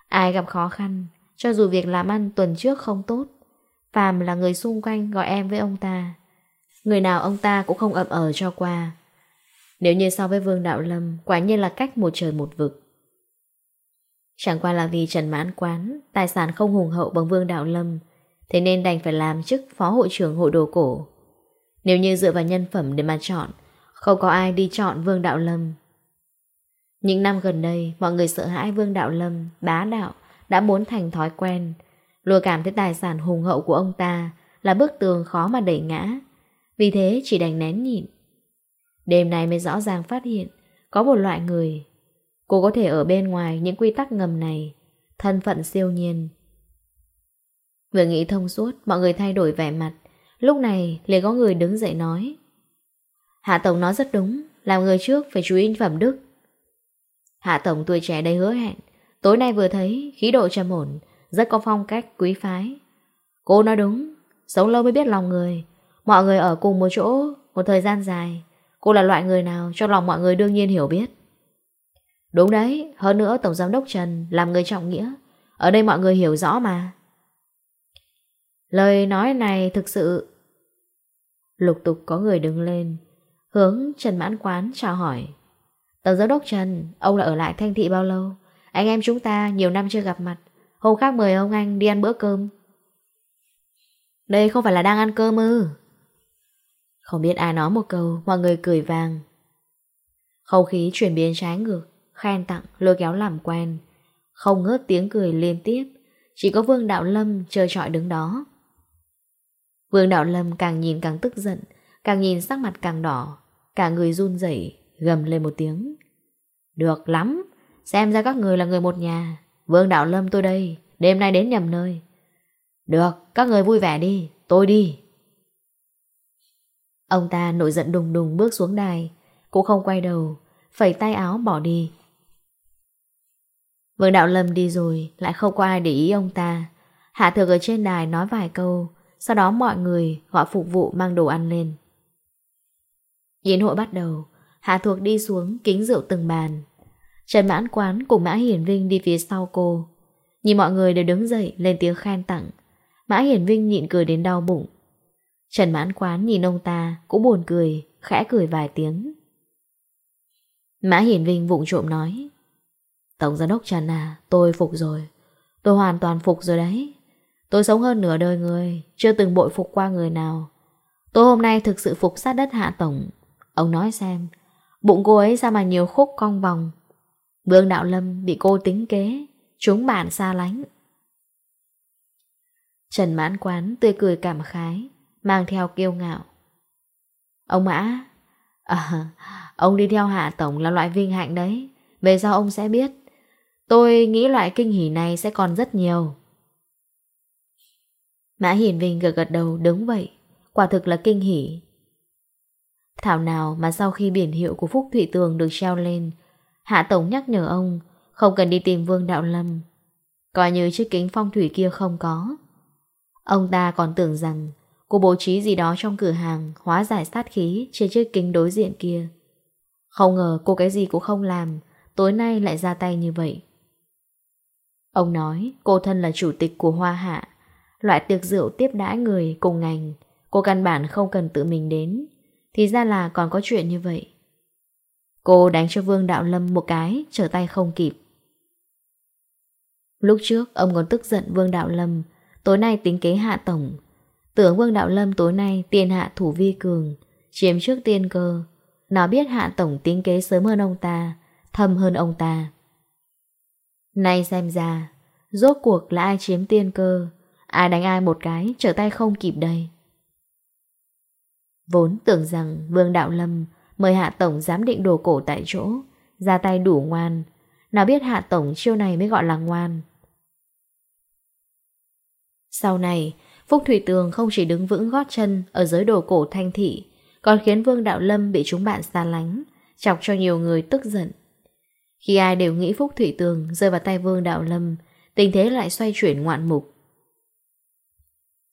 Ai gặp khó khăn, Cho dù việc làm ăn tuần trước không tốt, Phàm là người xung quanh gọi em với ông ta. Người nào ông ta cũng không ậm ở cho qua. Nếu như so với Vương Đạo Lâm, Quả nhiên là cách một trời một vực. Chẳng qua là vì Trần Mãn Quán, Tài sản không hùng hậu bằng Vương Đạo Lâm, Thế nên đành phải làm chức Phó Hội trưởng Hội Đồ Cổ. Nếu như dựa vào nhân phẩm để mà chọn, Không có ai đi chọn Vương Đạo Lâm những năm gần đây, mọi người sợ hãi Vương Đạo Lâm, bá đạo, đã muốn thành thói quen. Lùa cảm thấy tài sản hùng hậu của ông ta là bức tường khó mà đẩy ngã. Vì thế chỉ đành nén nhịn. Đêm nay mới rõ ràng phát hiện, có một loại người. Cô có thể ở bên ngoài những quy tắc ngầm này, thân phận siêu nhiên. Vừa nghĩ thông suốt, mọi người thay đổi vẻ mặt. Lúc này, liền có người đứng dậy nói. Hạ Tổng nói rất đúng, làm người trước phải chú ý phẩm đức, Hạ Tổng tuổi trẻ đầy hứa hẹn, tối nay vừa thấy khí độ trầm ổn, rất có phong cách quý phái. Cô nói đúng, sống lâu mới biết lòng người, mọi người ở cùng một chỗ một thời gian dài, cô là loại người nào cho lòng mọi người đương nhiên hiểu biết. Đúng đấy, hơn nữa Tổng Giám Đốc Trần làm người trọng nghĩa, ở đây mọi người hiểu rõ mà. Lời nói này thực sự... Lục tục có người đứng lên, hướng Trần Mãn Quán chào hỏi. Tờ giám đốc Trần, ông là ở lại Thanh Thị bao lâu? Anh em chúng ta nhiều năm chưa gặp mặt. Hôm khác mời ông anh đi ăn bữa cơm. Đây không phải là đang ăn cơm ư? Không biết ai nói một câu, mọi người cười vàng. Không khí chuyển biến trái ngược, khen tặng, lôi kéo làm quen. Không ngớt tiếng cười liên tiếp, chỉ có Vương Đạo Lâm chơi trọi đứng đó. Vương Đạo Lâm càng nhìn càng tức giận, càng nhìn sắc mặt càng đỏ, cả người run rẩy gầm lên một tiếng. Được lắm, xem ra các người là người một nhà. Vương Đạo Lâm tôi đây, đêm nay đến nhầm nơi. Được, các người vui vẻ đi, tôi đi. Ông ta nổi giận đùng đùng bước xuống đài, cũng không quay đầu, phẩy tay áo bỏ đi. Vương Đạo Lâm đi rồi, lại không có ai để ý ông ta. Hạ Thược ở trên đài nói vài câu, sau đó mọi người gọi phục vụ mang đồ ăn lên. Yến hội bắt đầu, Hạ Thuộc đi xuống, kính rượu từng bàn. Trần Mãn Quán cùng Mã Hiển Vinh đi phía sau cô. Nhìn mọi người đều đứng dậy, lên tiếng khen tặng. Mã Hiển Vinh nhịn cười đến đau bụng. Trần Mãn Quán nhìn ông ta, cũng buồn cười, Khẽ cười vài tiếng. Mã Hiển Vinh vụng trộm nói, Tổng giám đốc Trần à Tôi phục rồi. Tôi hoàn toàn phục rồi đấy. Tôi sống hơn nửa đời người, Chưa từng bội phục qua người nào. Tôi hôm nay thực sự phục sát đất hạ tổng. Ông nói xem Bụng cô ấy ra mà nhiều khúc cong vòng. Vương Đạo Lâm bị cô tính kế Chúng bạn xa lánh. Trần mãn quán tươi cười cảm khái, Mang theo kiêu ngạo. Ông Mã À Ông đi theo Hạ Tổng là loại vinh hạnh đấy. Về sau ông sẽ biết. Tôi nghĩ loại kinh hỉ này sẽ còn rất nhiều. Mã Hiển Vinh gật gật đầu, đứng vậy. Quả thực là kinh hỉ. Thảo nào mà sau khi biển hiệu của Phúc Thụy Tường được treo lên, Hạ Tổng nhắc nhở ông không cần đi tìm Vương Đạo Lâm. Coi như chiếc kính phong thủy kia không có. Ông ta còn tưởng rằng cô bố trí gì đó trong cửa hàng hóa giải sát khí trên chiếc kính đối diện kia. Không ngờ cô cái gì cũng không làm, tối nay lại ra tay như vậy. Ông nói cô thân là chủ tịch của Hoa Hạ, loại tiệc rượu tiếp đãi người cùng ngành, cô căn bản không cần tự mình đến. Thì ra là còn có chuyện như vậy. Cô đánh cho Vương Đạo Lâm một cái, Trở tay không kịp. Lúc trước, ông còn tức giận Vương Đạo Lâm. Tối nay tính kế hạ tổng. Tưởng Vương Đạo Lâm tối nay tiền hạ thủ vi cường, Chiếm trước tiên cơ. Nó biết hạ tổng tính kế sớm hơn ông ta, Thâm hơn ông ta. Nay xem ra, Rốt cuộc là ai chiếm tiên cơ? Ai đánh ai một cái, trở tay không kịp đây. Vốn tưởng rằng Vương Đạo Lâm mời Hạ Tổng giám định đồ cổ tại chỗ, ra tay đủ ngoan. Nào biết Hạ Tổng chiêu này mới gọi là ngoan. Sau này, Phúc Thủy Tường không chỉ đứng vững gót chân ở giới đồ cổ thanh thị, còn khiến Vương Đạo Lâm bị chúng bạn xa lánh, chọc cho nhiều người tức giận. Khi ai đều nghĩ Phúc Thủy Tường rơi vào tay Vương Đạo Lâm, tình thế lại xoay chuyển ngoạn mục.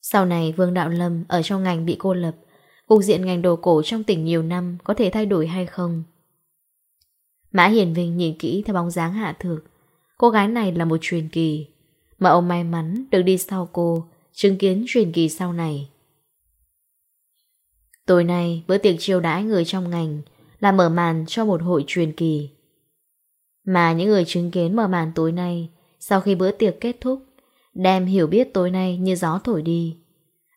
Sau này Vương Đạo Lâm ở trong ngành bị cô lập, cục diện ngành đồ cổ trong tỉnh nhiều năm có thể thay đổi hay không. Mã Hiển Vinh nhìn kỹ theo bóng dáng Hạ Thược. Cô gái này là một truyền kỳ, mà ông may mắn được đi sau cô, chứng kiến truyền kỳ sau này. Tối nay, bữa tiệc chiêu đãi người trong ngành là mở màn cho một hội truyền kỳ. Mà những người chứng kiến mở màn tối nay, sau khi bữa tiệc kết thúc, đem hiểu biết tối nay như gió thổi đi.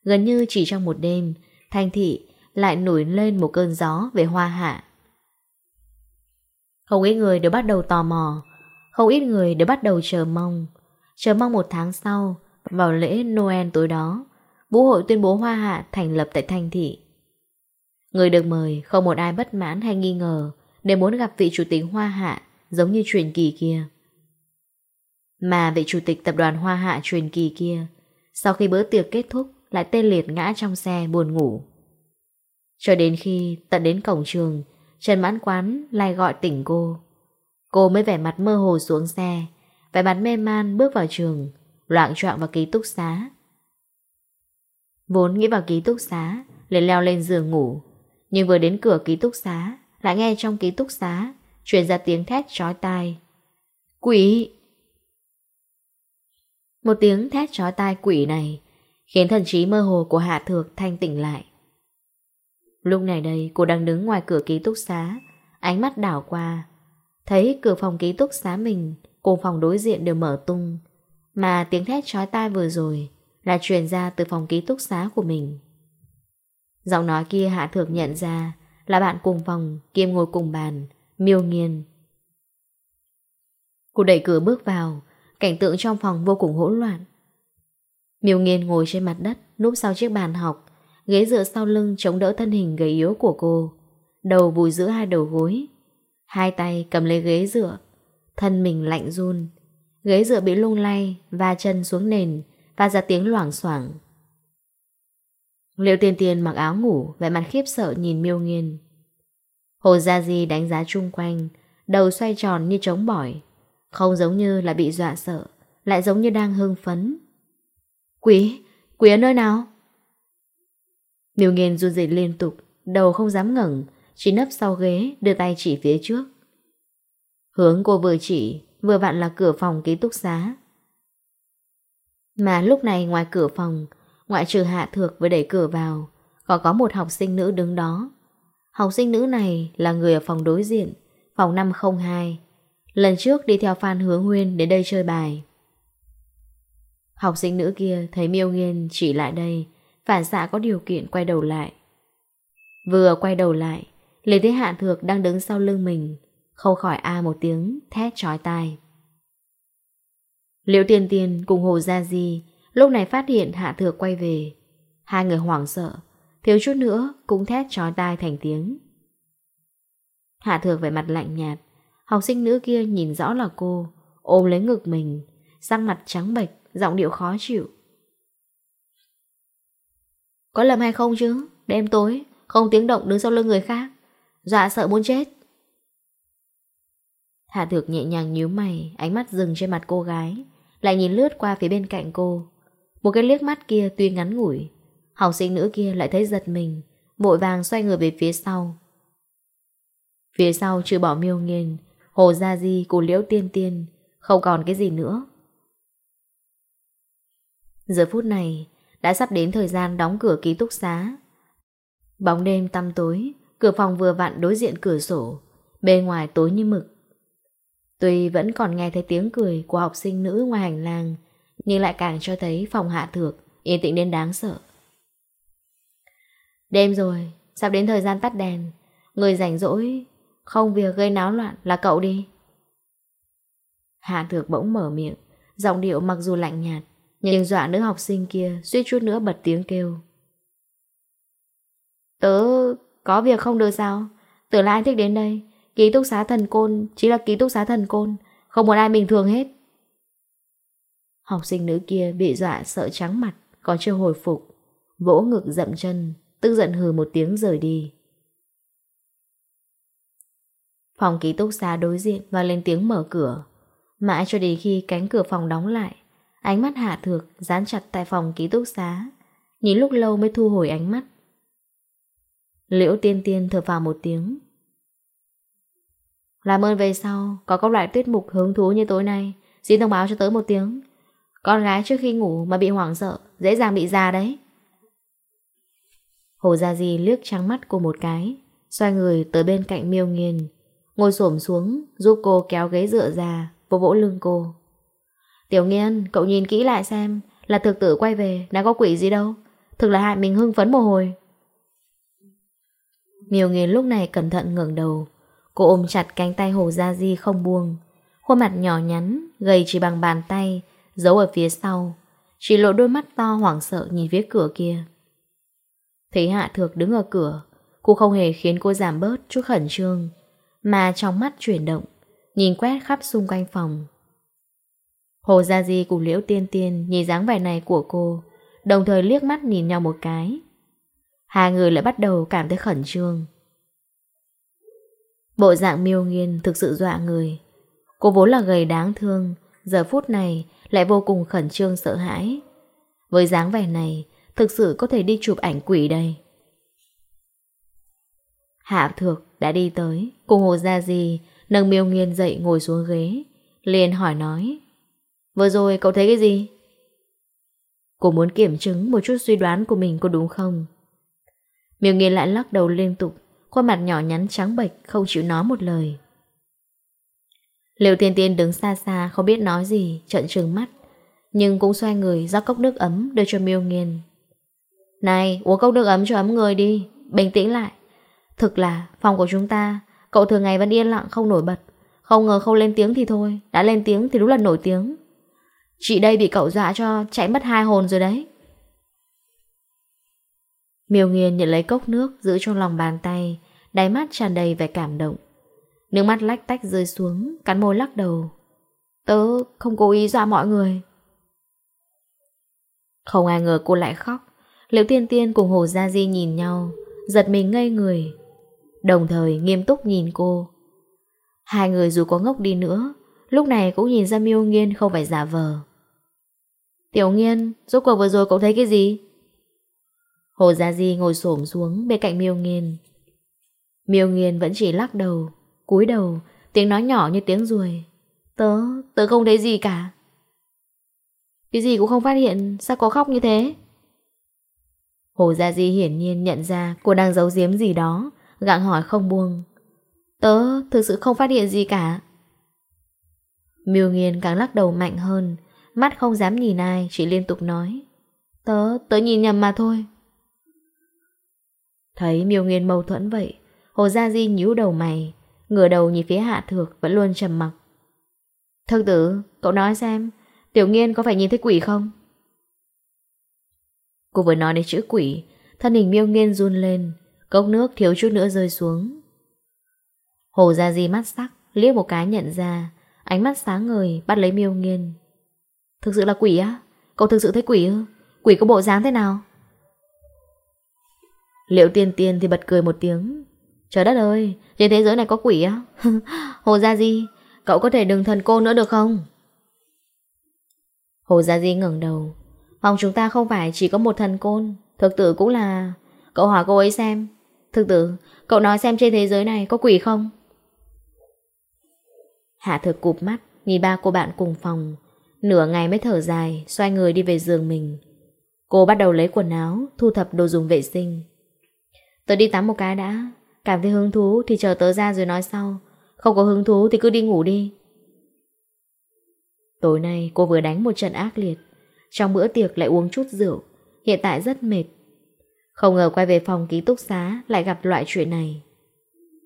Gần như chỉ trong một đêm, thành thị lại nổi lên một cơn gió về hoa hạ. Không ít người đều bắt đầu tò mò, không ít người đều bắt đầu chờ mong. Chờ mong một tháng sau, vào lễ Noel tối đó, vũ hội tuyên bố hoa hạ thành lập tại thành thị. Người được mời không một ai bất mãn hay nghi ngờ để muốn gặp vị chủ tịch hoa hạ giống như truyền kỳ kia. Mà vị chủ tịch tập đoàn hoa hạ truyền kỳ kia, sau khi bữa tiệc kết thúc, lại tê liệt ngã trong xe buồn ngủ. Cho đến khi tận đến cổng trường, Trần Mãn Quán lại gọi tỉnh cô. Cô mới vẻ mặt mơ hồ xuống xe, vẻ mặt mê man bước vào trường, loạn trọng vào ký túc xá. Vốn nghĩ vào ký túc xá, liền leo lên giường ngủ. Nhưng vừa đến cửa ký túc xá, lại nghe trong ký túc xá, truyền ra tiếng thét trói tai. Quỷ! Một tiếng thét trói tai quỷ này khiến thần trí mơ hồ của Hạ Thược thanh tỉnh lại. Lúc này đây cô đang đứng ngoài cửa ký túc xá, ánh mắt đảo qua. Thấy cửa phòng ký túc xá mình cùng phòng đối diện đều mở tung, mà tiếng thét trói tai vừa rồi là truyền ra từ phòng ký túc xá của mình. Giọng nói kia Hạ Thược nhận ra là bạn cùng phòng kiêm ngồi cùng bàn, miêu nghiền. Cô đẩy cửa bước vào, cảnh tượng trong phòng vô cùng hỗn loạn. Miêu nghiên ngồi trên mặt đất, núp sau chiếc bàn học, ghế dựa sau lưng chống đỡ thân hình gầy yếu của cô, đầu vùi giữa hai đầu gối, hai tay cầm lấy ghế dựa, thân mình lạnh run, ghế dựa bị lung lay, va chân xuống nền, và ra tiếng loảng xoảng. Liệu tiền tiền mặc áo ngủ, vẻ mặt khiếp sợ nhìn miêu nghiên. Hồ Gia Di đánh giá chung quanh, đầu xoay tròn như trống bỏi, không giống như là bị dọa sợ, lại giống như đang hưng phấn. Quý, quý ở nơi nào? Miêu nghiên run rẩy liên tục, đầu không dám ngẩng, chỉ nấp sau ghế, đưa tay chỉ phía trước. Hướng cô vừa chỉ, vừa vặn là cửa phòng ký túc xá. Mà lúc này ngoài cửa phòng, ngoại trừ hạ thược vừa đẩy cửa vào, còn có một học sinh nữ đứng đó. Học sinh nữ này là người ở phòng đối diện, phòng 502. Lần trước đi theo Phan Hướng Nguyên đến đây chơi bài. Học sinh nữ kia thấy miêu nghiên chỉ lại đây, phản xạ có điều kiện quay đầu lại. Vừa quay đầu lại, Lê Thế Hạ Thược đang đứng sau lưng mình, không khỏi a một tiếng, thét trói tai. liệu Tiên Tiên cùng Hồ Gia Di lúc này phát hiện Hạ Thược quay về. Hai người hoảng sợ, thiếu chút nữa cũng thét trói tai thành tiếng. Hạ Thược về mặt lạnh nhạt, học sinh nữ kia nhìn rõ là cô, ôm lấy ngực mình, sang mặt trắng bệch, giọng điệu khó chịu. Có lầm hay không chứ? Đêm tối, không tiếng động đứng sau lưng người khác. Dọa sợ muốn chết. Hạ thược nhẹ nhàng nhíu mày, ánh mắt dừng trên mặt cô gái, lại nhìn lướt qua phía bên cạnh cô. Một cái liếc mắt kia tuy ngắn ngủi, học sinh nữ kia lại thấy giật mình, vội vàng xoay người về phía sau. Phía sau trừ bỏ miêu nghiền, hồ gia di của liễu tiên tiên, không còn cái gì nữa. Giờ phút này, Đã sắp đến thời gian đóng cửa ký túc xá. Bóng đêm tăm tối, Cửa phòng vừa vặn đối diện cửa sổ Bên ngoài tối như mực. Tuy vẫn còn nghe thấy tiếng cười Của học sinh nữ ngoài hành lang, Nhưng lại càng cho thấy phòng hạ thược, Yên tĩnh đến đáng sợ. Đêm rồi, Sắp đến thời gian tắt đèn. Người rảnh rỗi, Không việc gây náo loạn là cậu đi. Hạ thược bỗng mở miệng, Giọng điệu mặc dù lạnh nhạt nhìn dọa nữ học sinh kia, suýt chút nữa bật tiếng kêu. Tớ có việc không được sao? Tưởng là anh thích đến đây? Ký túc xá thần côn, Chỉ là ký túc xá thần côn, Không một ai bình thường hết. Học sinh nữ kia bị dọa sợ trắng mặt, Còn chưa hồi phục. Vỗ ngực dậm chân, Tức giận hừ một tiếng rời đi. Phòng ký túc xá đối diện và lên tiếng mở cửa. Mãi cho đến khi cánh cửa phòng đóng lại Ánh mắt hạ thược dán chặt tại phòng ký túc xá, Nhìn lúc lâu mới thu hồi ánh mắt. Liễu tiên tiên thở vào một tiếng. Làm ơn về sau, Có các loại tiết mục hứng thú như tối nay, Xin thông báo cho tới một tiếng. Con gái trước khi ngủ mà bị hoảng sợ, Dễ dàng bị già đấy. Hồ Gia Di liếc trắng mắt cô một cái, Xoay người tới bên cạnh miêu nghiền, Ngồi xổm xuống, Giúp cô kéo ghế dựa ra, Vỗ vỗ lưng cô. Tiểu nghiên, cậu nhìn kỹ lại xem Là thực tử quay về, đã có quỷ gì đâu. Thực là hại mình hưng phấn một hồi. Miêu nghiên lúc này cẩn thận ngẩng đầu. Cô ôm chặt cánh tay Hồ Gia Di không buông. Khuôn mặt nhỏ nhắn Gầy chỉ bằng bàn tay Giấu ở phía sau. Chỉ lộ đôi mắt to hoảng sợ nhìn phía cửa kia. Thấy Hạ Thược đứng ở cửa Cô không hề khiến cô giảm bớt chút khẩn trương Mà trong mắt chuyển động Nhìn quét khắp xung quanh phòng. Hồ Gia Di cùng Liễu Tiên Tiên nhìn dáng vẻ này của cô, đồng thời liếc mắt nhìn nhau một cái. Hai người lại bắt đầu cảm thấy khẩn trương. Bộ dạng miêu nghiên thực sự dọa người. Cô vốn là gầy đáng thương, giờ phút này lại vô cùng khẩn trương sợ hãi. Với dáng vẻ này, thực sự có thể đi chụp ảnh quỷ đây. Hạ thược đã đi tới, cùng Hồ Gia Di nâng miêu nghiên dậy ngồi xuống ghế, liền hỏi nói. Vừa rồi cậu thấy cái gì? Cô muốn kiểm chứng một chút suy đoán của mình có đúng không? Miêu nghiên lại lắc đầu liên tục, khuôn mặt nhỏ nhắn trắng bệch không chịu nói một lời. Liều tiên tiên đứng xa xa không biết nói gì, trận trừng mắt, nhưng cũng xoay người ra cốc nước ấm đưa cho miêu nghiên. Này, uống cốc nước ấm cho ấm người đi, bình tĩnh lại. Thực là, phòng của chúng ta, cậu thường ngày vẫn yên lặng không nổi bật, không ngờ không lên tiếng thì thôi, đã lên tiếng thì đúng là nổi tiếng. Chị đây bị cậu dọa cho chạy mất hai hồn rồi đấy. Miêu Nghiên nhận lấy cốc nước giữ trong lòng bàn tay, đáy mắt tràn đầy vẻ cảm động. Nước mắt lách tách rơi xuống, cắn môi lắc đầu. Tớ không cố ý dọa mọi người. Không ai ngờ cô lại khóc. liệu Tiên Tiên cùng Hồ Gia Di nhìn nhau, giật mình ngây người. Đồng thời nghiêm túc nhìn cô. Hai người dù có ngốc đi nữa, Lúc này cũng nhìn ra Miêu Nghiên không phải giả vờ. Tiểu Nghiên Rốt cuộc vừa rồi cậu thấy cái gì? Hồ Gia Di ngồi xổm xuống Bên cạnh Miêu Nghiên. Miêu Nghiên vẫn chỉ lắc đầu cúi đầu Tiếng nói nhỏ như tiếng ruồi. Tớ, tớ không thấy gì cả. Cái gì cũng không phát hiện Sao có khóc như thế? Hồ Gia Di hiển nhiên nhận ra Cô đang giấu giếm gì đó Gặng hỏi không buông. Tớ thực sự không phát hiện gì cả. Miêu nghiên càng lắc đầu mạnh hơn Mắt không dám nhìn ai Chỉ liên tục nói. Tớ, tớ nhìn nhầm mà thôi. Thấy miêu nghiên mâu thuẫn vậy Hồ Gia Di nhíu đầu mày Ngửa đầu nhìn phía hạ thược Vẫn luôn trầm mặc. Thượng tử, cậu nói xem Tiểu nghiên có phải nhìn thấy quỷ không? Cô vừa nói đến chữ quỷ Thân hình miêu nghiên run lên Cốc nước thiếu chút nữa rơi xuống. Hồ Gia Di mắt sắc Liếc một cái nhận ra Ánh mắt sáng ngời bắt lấy miêu nghiên. Thực sự là quỷ á? Cậu thực sự thấy quỷ ư? Quỷ có bộ dáng thế nào? Liệu tiên tiên thì bật cười một tiếng. Trời đất ơi Trên thế giới này có quỷ á? Hồ Gia Di Cậu có thể đừng thần cô nữa được không? Hồ Gia Di ngẩng đầu. Phòng chúng ta không phải chỉ có một thần côn. Thực tử cũng là Cậu hỏi cô ấy xem. Thực tử, cậu nói xem trên thế giới này có quỷ không? Hạ thực cụp mắt, nhìn ba cô bạn cùng phòng. Nửa ngày mới thở dài, xoay người đi về giường mình. Cô bắt đầu lấy quần áo, thu thập đồ dùng vệ sinh. Tớ đi tắm một cái đã, cảm thấy hứng thú thì chờ tớ ra rồi nói sau. Không có hứng thú thì cứ đi ngủ đi. Tối nay cô vừa đánh một trận ác liệt. Trong bữa tiệc lại uống chút rượu, hiện tại rất mệt. Không ngờ quay về phòng ký túc xá lại gặp loại chuyện này.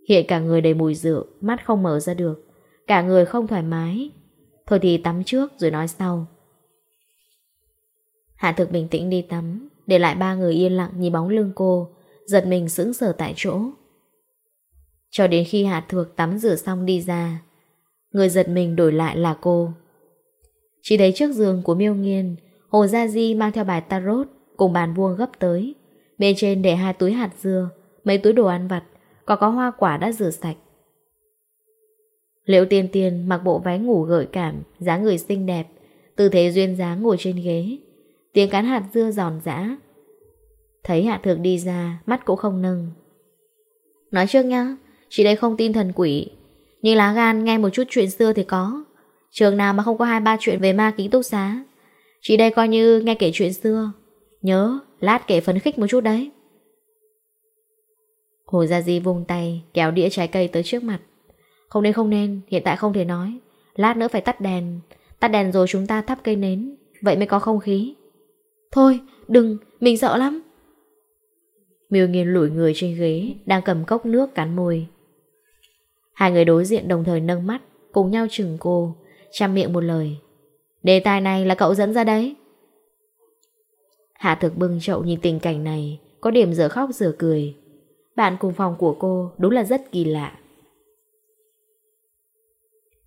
Hiện cả người đầy mùi rượu, mắt không mở ra được. Cả người không thoải mái. Thôi thì tắm trước rồi nói sau. Hạ thực bình tĩnh đi tắm, Để lại ba người yên lặng nhìn bóng lưng cô, Giật mình sững sờ tại chỗ. Cho đến khi Hạ thực tắm rửa xong đi ra, Người giật mình đổi lại là cô. Chỉ thấy trước giường của miêu nghiên, Hồ Gia Di mang theo bài tarot Cùng bàn vuông gấp tới. Bên trên để hai túi hạt dưa, Mấy túi đồ ăn vặt, Còn có hoa quả đã rửa sạch. Liễu tiên tiên mặc bộ váy ngủ gợi cảm, dáng người xinh đẹp, tư thế duyên dáng ngồi trên ghế. Tiếng cán hạt dưa giòn giã. Thấy hạ thược đi ra, mắt cũng không nâng. Nói trước nhá, chị đây không tin thần quỷ. Nhưng lá gan nghe một chút chuyện xưa thì có. Trường nào mà không có hai ba chuyện về ma ký túc xá. Chị đây coi như nghe kể chuyện xưa. Nhớ, lát kể phấn khích một chút đấy. Hồ Gia Di vung tay, kéo đĩa trái cây tới trước mặt. Không nên không nên, hiện tại không thể nói. Lát nữa phải tắt đèn. Tắt đèn rồi chúng ta thắp cây nến. Vậy mới có không khí. Thôi, đừng, mình sợ lắm. Miêu nghiền lủi người trên ghế, đang cầm cốc nước cắn môi. Hai người đối diện đồng thời nâng mắt, cùng nhau chừng cô, chăm miệng một lời. Đề tài này là cậu dẫn ra đấy. Hạ thực bưng chậu nhìn tình cảnh này, có điểm giờ khóc giờ cười. Bạn cùng phòng của cô đúng là rất kỳ lạ.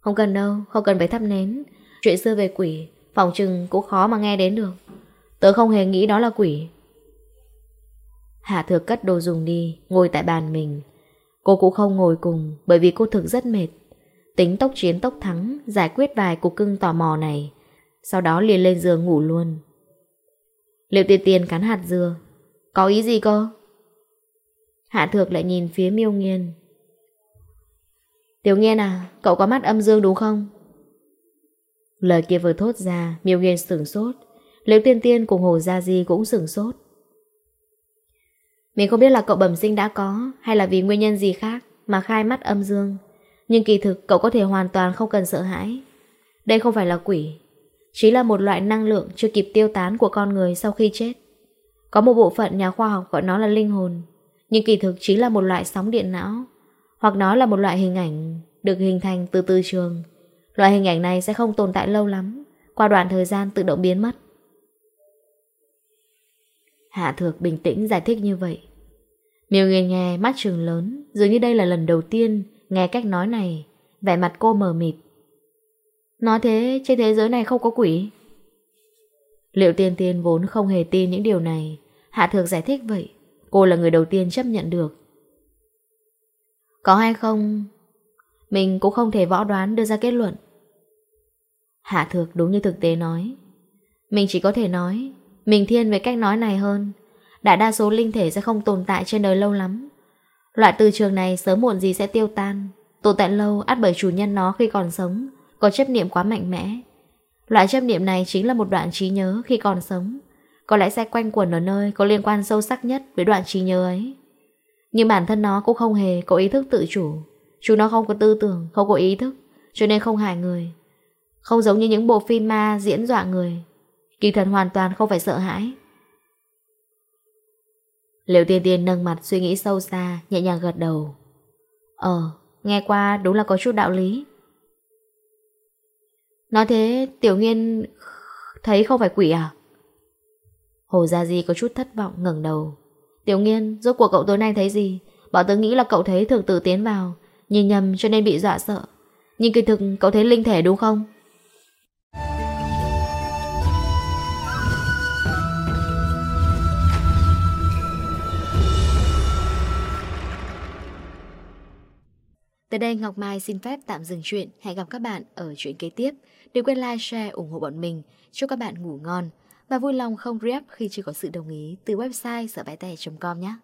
Không cần đâu, không cần phải thắp nến. Chuyện xưa về quỷ Phòng trừng cũng khó mà nghe đến được. Tớ không hề nghĩ đó là quỷ. Hạ thừa cất đồ dùng đi Ngồi tại bàn mình. Cô cũng không ngồi cùng Bởi vì cô thực rất mệt. Tính tốc chiến tốc thắng Giải quyết vài cuộc cưng tò mò này. Sau đó liền lên giường ngủ luôn. Liệu tiền tiền cắn hạt dưa Có ý gì cơ? Hạ thược lại nhìn phía miêu nghiên. Tiểu Nghiên à, cậu có mắt âm dương đúng không? Lời kia vừa thốt ra, Miêu Nghiên sửng sốt. Liệu Tiên Tiên cùng Hồ Gia Di cũng sửng sốt. Mình không biết là cậu bẩm sinh đã có hay là vì nguyên nhân gì khác mà khai mắt âm dương. Nhưng kỳ thực cậu có thể hoàn toàn không cần sợ hãi. Đây không phải là quỷ, chỉ là một loại năng lượng chưa kịp tiêu tán của con người sau khi chết. Có một bộ phận nhà khoa học gọi nó là linh hồn, nhưng kỳ thực chỉ là một loại sóng điện não hoặc nó là một loại hình ảnh được hình thành từ từ trường. Loại hình ảnh này sẽ không tồn tại lâu lắm, qua đoạn thời gian tự động biến mất. Hạ Thược bình tĩnh giải thích như vậy. Miêu Nghiên nghe mắt trường lớn, dường như đây là lần đầu tiên nghe cách nói này, vẻ mặt cô mờ mịt. Nói thế, trên thế giới này không có quỷ. Liệu tiên tiên vốn không hề tin những điều này, Hạ Thược giải thích vậy, cô là người đầu tiên chấp nhận được. Có hay không, Mình cũng không thể võ đoán đưa ra kết luận. Hạ thược đúng như thực tế nói. Mình chỉ có thể nói, Mình thiên về cách nói này hơn. Đại đa số linh thể sẽ không tồn tại trên đời lâu lắm. Loại từ trường này sớm muộn gì sẽ tiêu tan. Tồn tại lâu át bởi chủ nhân nó khi còn sống, Có chấp niệm quá mạnh mẽ. Loại chấp niệm này chính là một đoạn trí nhớ khi còn sống. Có lẽ sẽ quanh quẩn ở nơi có liên quan sâu sắc nhất với đoạn trí nhớ ấy. Nhưng bản thân nó cũng không hề có ý thức tự chủ. Chúng nó không có tư tưởng, không có ý thức Cho nên không hại người. Không giống như những bộ phim ma diễn dọa người. Kỳ thần hoàn toàn không phải sợ hãi. Liệu tiên tiên nâng mặt suy nghĩ sâu xa Nhẹ nhàng gật đầu. Ờ, nghe qua đúng là có chút đạo lý. Nói thế Tiểu Nghiên thấy không phải quỷ à? Hồ Gia Di có chút thất vọng ngẩng đầu. Tiểu nghiên, rốt cuộc cậu tối nay thấy gì? Bọn tớ nghĩ là cậu thấy thượng tử tiến vào, nhìn nhầm cho nên bị dọa sợ. Nhưng kỳ thực cậu thấy linh thể đúng không? Tới đây Ngọc Mai xin phép tạm dừng chuyện. Hẹn gặp các bạn ở chuyện kế tiếp. Đừng quên like, share, ủng hộ bọn mình. Chúc các bạn ngủ ngon và vui lòng không rep khi chưa có sự đồng ý từ website sởbáitè.com nhé.